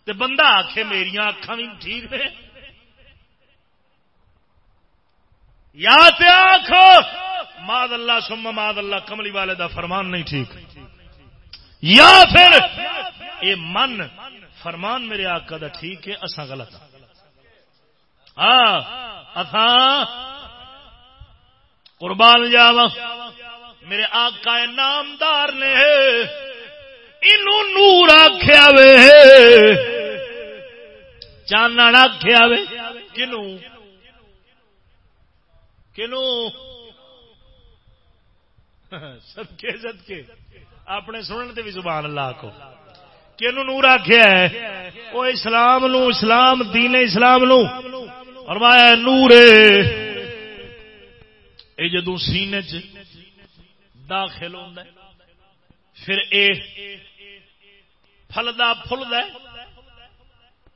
تو بندہ آخ میری اکھان بھی ٹھیک نے یا آخ ماد اللہ سم ماد اللہ کملی والے دا فرمان نہیں ٹھیک یا پھر یہ من فرمان میرے آقا دا ٹھیک ہے اصا غلط ہاں قربان جاوا میرے آقا نامدار نے انو نور آخیا وے۔ چانن آخیا وے۔ کنو؟ کنو؟ سد کے سد کے اپنے سنن تے بھی زبان اللہ کو۔ کنو نور آخیا ہے؟ وہ اسلام نو، اسلام دین اسلام نو۔ فرمایا نورے۔ یہ جدو سینے چ داخل ہوتا ہے، پھر اے پھلدا پھلدا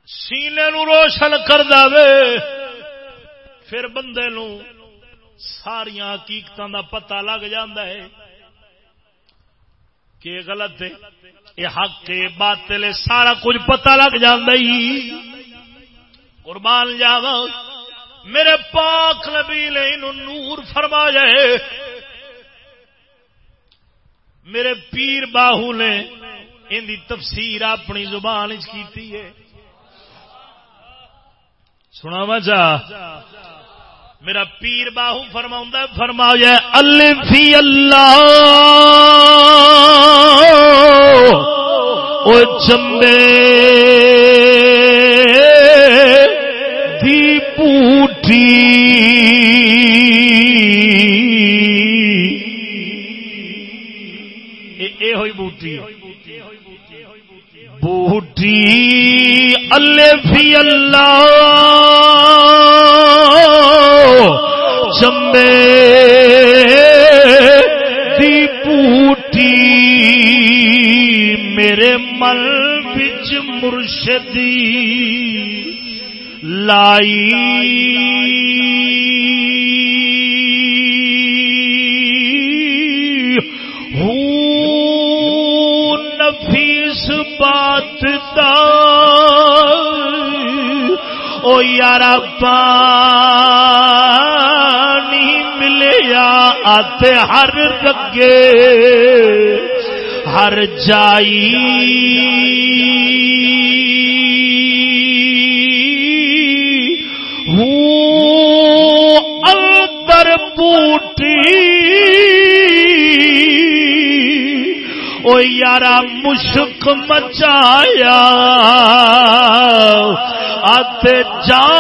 سینے نو روشن کر دے پھر بندے نو ساریا حقیقت دا پتہ لگ ہے کہ غلط ہے یہ حق کے باطل سارا کچھ پتہ لگ جی قربان جاوا میرے پاک نبی نے نور فرما جائے میرے پیر باہو نے ان دی تفسیر اپنی زبان کی ہے۔ سنا مجھا میرا پیر باہو فرما فرما الفی اللہ۔ او چمبے بوٹی۔ بوٹی الفی اللہ چمبے دی پوٹی میرے مل بچ مرشدی لائی او یار پانی ملیا آتے ہر رگے، ہر جائی۔ اندر پوٹی او یارا مشک مچایا جان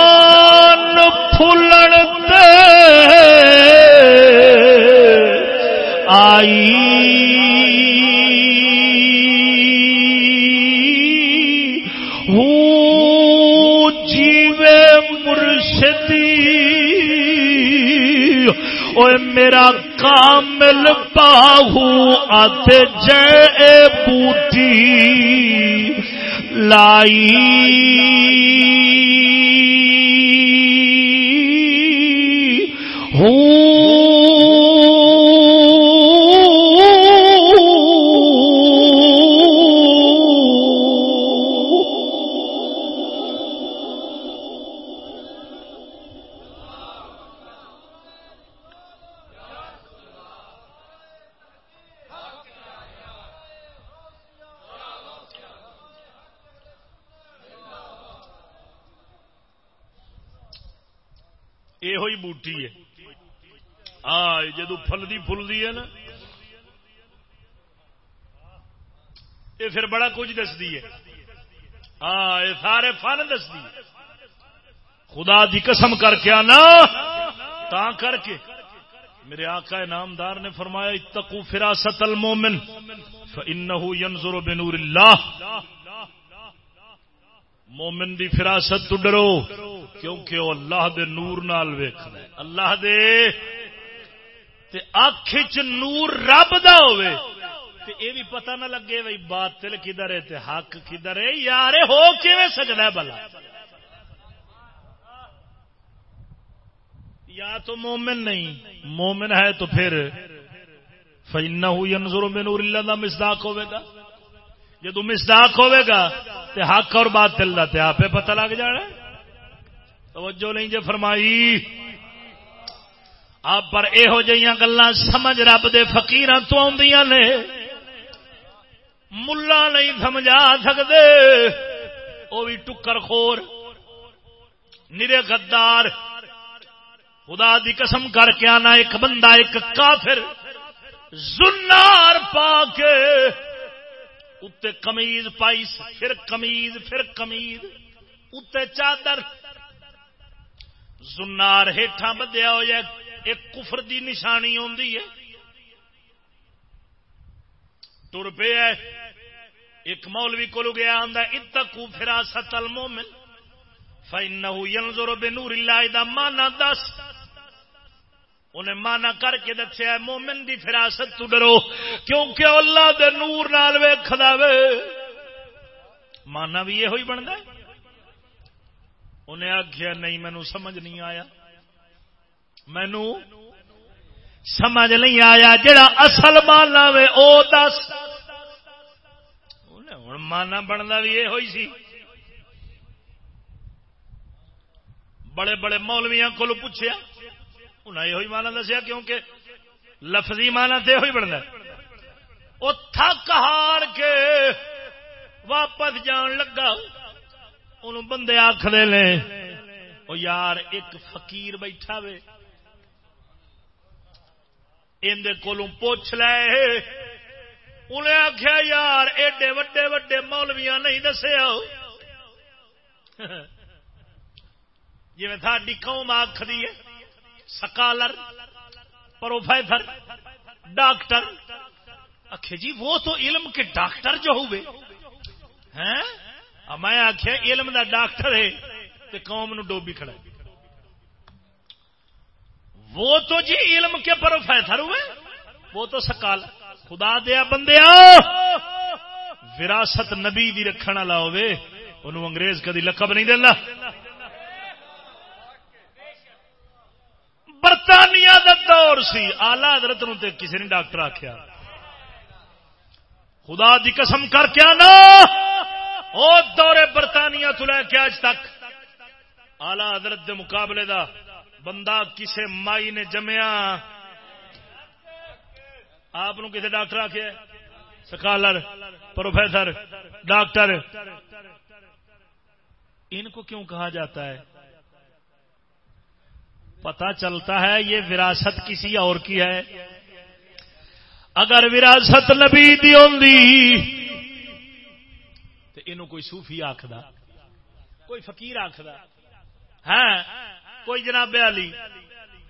پاہو آتے جے بوٹی لائی۔ یہ پھر بڑا کچھ دستی ہے۔ ہاں یہ سارے فن دستی خدا دی قسم کر کے آنا۔ تا کر کے۔ میرے آقا نامدار نے فرمایا اتقو فراست المومن، فإنه ينظر بنور اللہ۔ مومن دی فراست تو ڈرو، کیونکہ وہ اللہ دے نور نال ویکھدا ہے۔ اللہ دے، تے اکھ چ نور رب دا ہوئے۔ تے اے بھی پتہ نہ لگے بھائی باطل کدھر ہے تے حق کدھر ہے؟ یار ہو کیویں سجدا ہے بلا یا تو مومن نہیں، مومن ہے تو پھر فَإِنَّهُ يَنظُرُ بِنُورِ اللَّهِ دا مصداق ہوے گا۔ جدو مصداق ہوے گا تے حق اور باطل دا تے آپے پتہ لگ جانا توجہ نہیں جے فرمائی۔ آپ پر یہو جہاں گلا سمجھ رب دے فکیر تو آدی نے۔ ملا نہیں سمجھا سکتے وہ بھی ٹکر خور، نرے گدار خدا دی قسم کر کے آنا، ایک بندہ، ایک کافر۔ زنار پا کے اتنے کمیز پائی، پھر کمیز پھر کمیز اتنے چادر۔ زنار ہیٹھا بدیا ہو جائے ایک کفر دی نشانی ہوندی ہے۔ تر پہ ہے۔ ایک مولوی کو گیا آندا اتقو فراست المومن، فإنه ينظر بنور الله، دا مانا دس۔ انہیں مانا کر کے دسیا مومن دی فراست تو ڈرو، کیونکہ اللہ دے نور نال ویکھدا وے۔ مانا بھی یہ ہوئی بندا انہیں آخیا نہیں مینو سمجھ نہیں آیا۔ مینو سمجھ نہیں آیا، جڑا اصل مانا وے، او دس۔ ہوں مانا بنتا بھی یہ ہوئی سی۔ بڑے بڑے مولویا کو پوچھا انہیں یہ مانا دسیا کیونکہ لفظی مانا تو یہ بنتا وہ تھک ہار کے واپس جان لگا۔ ان بندے آخر نے وہ یار، ایک فقیر بیٹھا وے۔ اندر کو پوچھ لے۔ انہیں آخیا یار، ایڈے وڈے وڈے مولویا نہیں دسیا جی ساری قوم آخری ہے، سکالر، پروفیسر، ڈاکٹر۔ آخ جی وہ تو علم کے ڈاکٹر جو ہوئے۔ ہاں؟ میں آخیا علم دا ڈاکٹر ہے تو قوم نو ڈوبی کھڑا وہ تو جی علم کے پروفیسر ہوئے، وہ تو سکال۔ خدا دیا بندے وراثت نبی دی رکھنے والا ہوے انہوں انگریز کدی لقب نہیں دینا۔ برطانیہ دا دور سی آلہ حضرت نو تے کسی نے ڈاکٹر آخیا خدا دی قسم کر کے آنا۔ او دورے برطانیہ تو لے کے آج تک۔ آلہ حضرت دے مقابلے دا بندہ کسے مائی نے جمیا۔ آپ کسی ڈاکٹر آخیا سکالر، پروفیسر، ڈاکٹر۔ ان کو کیوں کہا جاتا ہے؟ پتا چلتا ہے یہ وراثت کسی اور کی ہے۔ اگر وراثت نبی دی تو یہ کوئی صوفی آخد کوئی فقیر آخد ہے ہاں۔ کوئی جناب علی،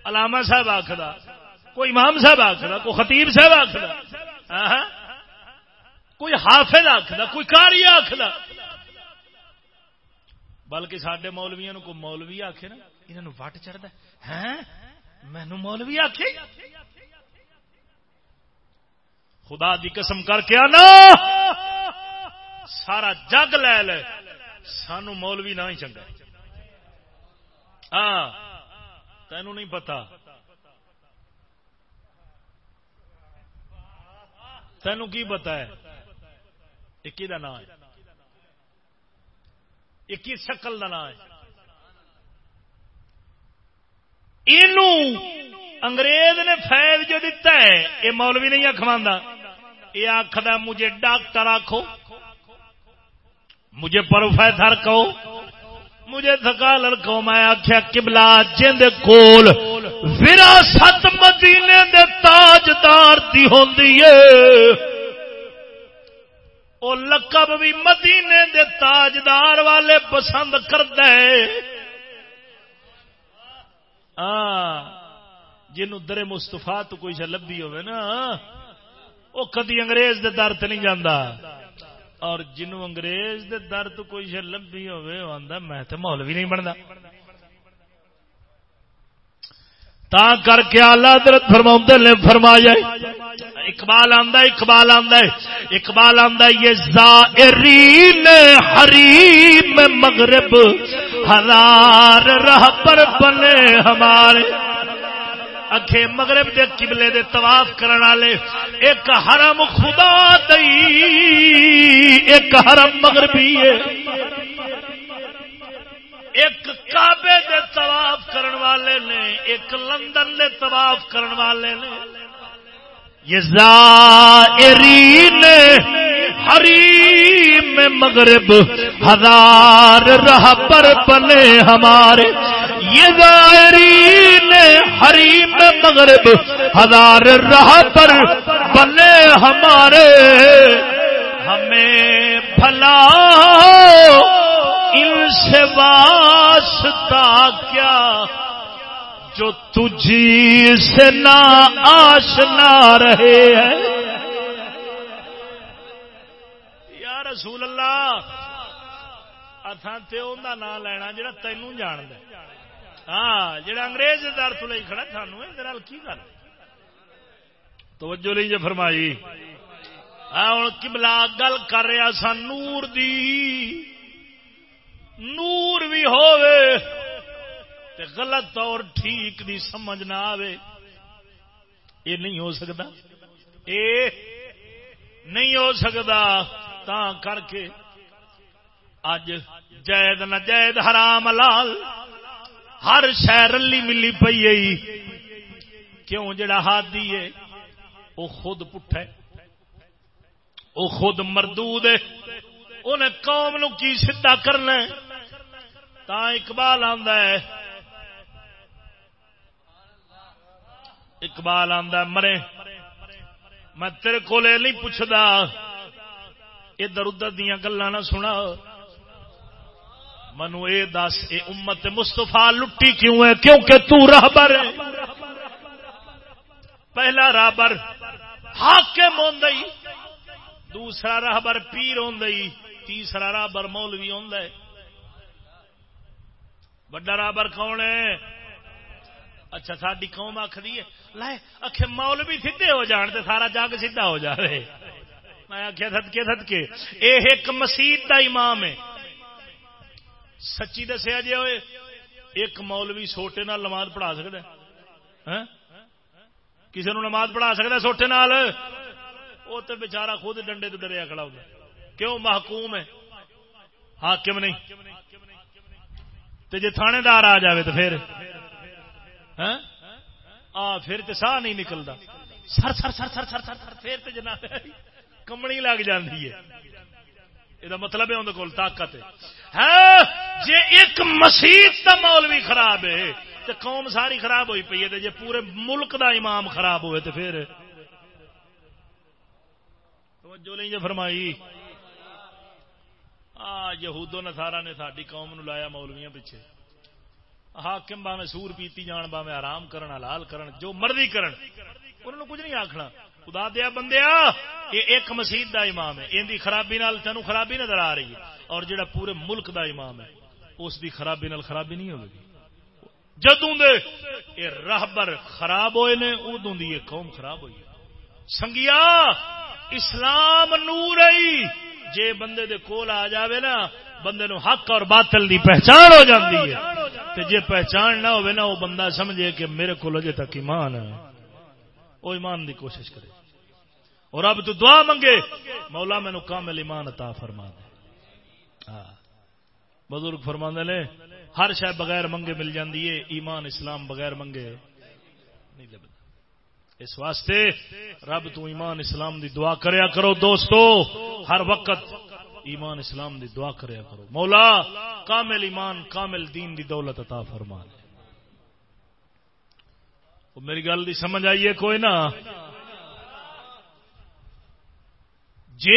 علامہ صاحب آخر کوئی امام صاحب آخر کوئی خطیب صاحب آخر کوئی حافظ آخر کوئی کاری آخر بلکہ سڈے مولویا کو مولوی آخے نا انہوں وٹ چڑھتا ہے؟ ہاں، مینو مولوی آخ خدا دی قسم کر کے آنا۔ سارا جگ لے لے۔ سانو مولوی نہ ہی چنگا۔ ہاں تینوں نہیں پتا۔ تینوں کی پتا ہے؟ ایک نام ہے۔ ایک شکل کا نام ہے۔ انگریز نے فیض جو دیتا ہے، یہ مولوی نہیں آخوا یہ آخر مجھے ڈاکٹر آخو مجھے پروفیسر کہو۔ مجھے تھکا لڑکو میں آخیا کبلا جند کول وراثت مدینے دے تاجدار دی ہوندی ہے او لقب بھی مدینے دے تاجدار والے پسند کرتا ہے ہاں، جن در مستفا تو کوئی لبھی ہوئے نا وہ کدی انگریز دے در نہیں جانا اور جنوں انگریز دے در تو کوئی شہ لبھی ہوئے آدھا میں تو مولوی نہیں بنتا تا کر کے آلہ درد فرما نے فرمایا اقبال آندا اقبال آندا اقبال آندا یہ زائرین حریم مغرب، ہزار راہ پر بنے ہمارے۔ اکھے مغرب دے قبلے دے طواف کرن والے، ایک حرم خدا دئی ایک حرم مغربی ہے۔ ایک کعبے دے طواف کرن والے نے، ایک لندن دے طواف کرن والے نے۔ یہ زائرین حریم مغرب ہزار راہ پر بنے ہمارے۔ یہ ظاہرین حریم مغرب، ہزار راہ پر بنے ہمارے۔ ہمیں بھلا ان سے واسطہ کیا جو تجھی سے نہ آشنا رہے ہیں۔ یا رسول اللہ اتھان تے نام لینا جڑا تینوں جان دے ہاں جڑا انگریز در تو لے کھڑا سانو ادھر کی گل؟ توجہ نہیں جی فرمائی۔ ہاں، ہوں کملا گل کر رہا سا نور دی۔ نور بھی ہووے تے غلط اور ٹھیک دی سمجھ نہ آوے۔ یہ نہیں ہو سکتا۔ اے نہیں ہو سکتا۔ تا کر کے اج جید نہ جید حرام لال ہر شہ رلی ملی پی جی۔ کیوں جڑا ہاتھی ہے؟ وہ خود پٹھا وہ خود مردود ہے۔ انہیں قوم نو کی سیدا کرنا تا اقبال ہے۔ اقبال آدھا مرے۔ میں تیرے کو نہیں پوچھتا ادھر ادھر دیا گلا نہ سنا۔ منو اے دس، اے امت مستفا لٹی کیوں ہے؟ کیونکہ تو رہبر ہے۔ پہلا رابر حاکم ہوں دوسرا رہبر پیر ہوں تیسرا رابر مولوی ہوں بڑا رابر کون ہے؟ اچھا ساری قوم آخری ہے۔ لائے اکھے مولوی سیدے ہو جان تے سارا جگ سیدھا ہو جائے میں آخیا سدکے سدکے یہ ایک مسیح کا امام ہے۔ سچی دسیا جی ہوئے، ایک مولوی سوٹے نال نماز پڑھا سکتا ہاں؟ کسی نو نماز پڑھا سکتا سوٹے نال؟ وہ تو بچارا خود ڈنڈے تو ڈریا کھڑا ہوگا کیوں؟ محکوم ہے۔ حاکم نہیں۔ تے جی تھانے دار آ جائے تو پھر۔ ہاں؟ آ پھر تو ساہ نہیں نکلتا سر سر سر سر سر سر سر، پھر تو جناب کمنی لگ جاتی ہے۔ یہ مطلب ہے اندر کول طاقت ہے۔ جی ایک مسیح کا مولوی خراب ہے تو قوم ساری خراب ہوئی پی ہے جی پورے ملک دا امام خراب ہوئے تو پھر جو نہیں جی فرمائی۔ آ یہودو نسارا نے ساری قوم نو لایا مولویاں پیچھے۔ حاکم باوے سور پیتی جان باوے آرام کرن، حلال کرن، جو مرضی کرن۔ انہوں کچھ نہیں آخنا خدا دیا بندیا، یہ ایک مسیح دا امام ہے۔ ان دی خرابی نال تینوں خرابی نظر آ رہی ہے۔ اور جڑا پورے ملک دا امام ہے، اس دی خرابی نال خرابی نہیں ہوگی جدوں دے یہ راہبر خراب ہوئے نے ادوں دی یہ قوم خراب ہوئی سنگیا، اسلام نور آئی جے بندے دے کول آ جاوے نا، بندے نو حق اور باطل دی پہچان ہو جاندی ہے۔ تے جے پہچان نہ ہوئے نا وہ بندہ سمجھے کہ میرے کو اجے تک ایمان ہے۔ وہ ایمان دی کوشش کرے۔ اور اب تو دعا منگے مولا مینو کامل ایمان عطا فرما دے ہاں۔ بزرگ فرما نے، ہر شہ بغیر منگے مل جاندی ہے، ایمان اسلام بغیر منگے نہیں لبدا۔ اس واسطے رب تو ایمان اسلام دی دعا کریا کرو دوستو، ہر وقت ایمان اسلام دی دعا کریا کرو۔ مولا، کامل ایمان، کامل دین دی دولت عطا فرما دے میری گل دی سمجھ آئیے کوئی نہ جی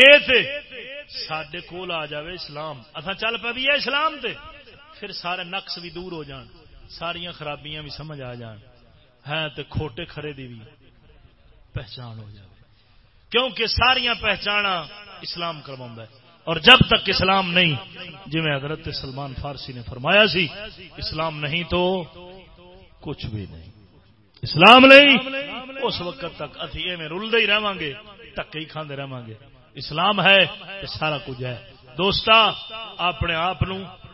سڈے کول آ جائے اسلام۔ اصا چل پہ بھی ہے اسلام تے، پھر سارے نقص بھی دور ہو جان ساریا خرابیاں بھی سمجھ آ جان۔ ہے تو کھوٹے کھرے دی بھی پہچان ہو جائے کیونکہ ساریا پہچانا اسلام کروا اور جب تک اسلام نہیں جی میں حضرت سلمان فارسی نے فرمایا سی، اسلام نہیں تو کچھ بھی نہیں۔ اسلام نہیں۔ اس وقت تک اتھی میں رلدے ہی رہا گے ٹکے ہی کھانے رہا گے اسلام ہے تو سارا کچھ ہے۔ دوستا، اپنے آپ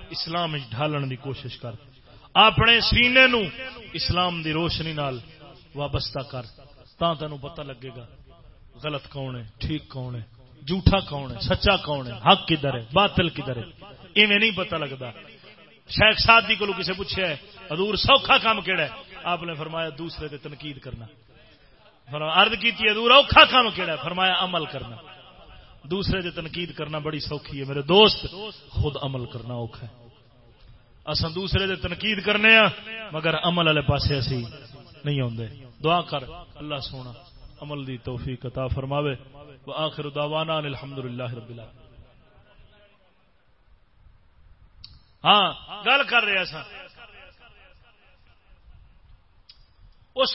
اسلام ڈھالن دی کوشش کر۔ اپنے سینے نو اسلام دی روشنی نال وابستہ کر۔ تا تین پتہ لگے گا، غلط کون ہے، ٹھیک کون ہے، جھوٹا کون ہے، سچا کون ہے، حق کدھر ہے، باطل کدھر ہے۔ ایویں نہیں پتہ لگتا شیخ سادی کو کسی پوچھا ہے ادور سوکھا کام کہڑا ہے؟ آپ نے فرمایا دوسرے تے تنقید کرنا۔ ارد کی ادور اوکھا کام کہڑا ہے؟ فرمایا، عمل کرنا۔ دوسرے دے تنقید کرنا بڑی سوکھی ہے۔ میرے دوست، خود عمل کرنا اوکھا ہے۔ اصا دوسرے دے تنقید کرنے ہاں مگر عمل والے پاسے اسی نہیں آتے دعا کر، اللہ سونا، عمل دی توفیق عطا فرماوے۔ وآخر دعوانا الحمد للہ رب اللہ ہاں گل کر رہے اس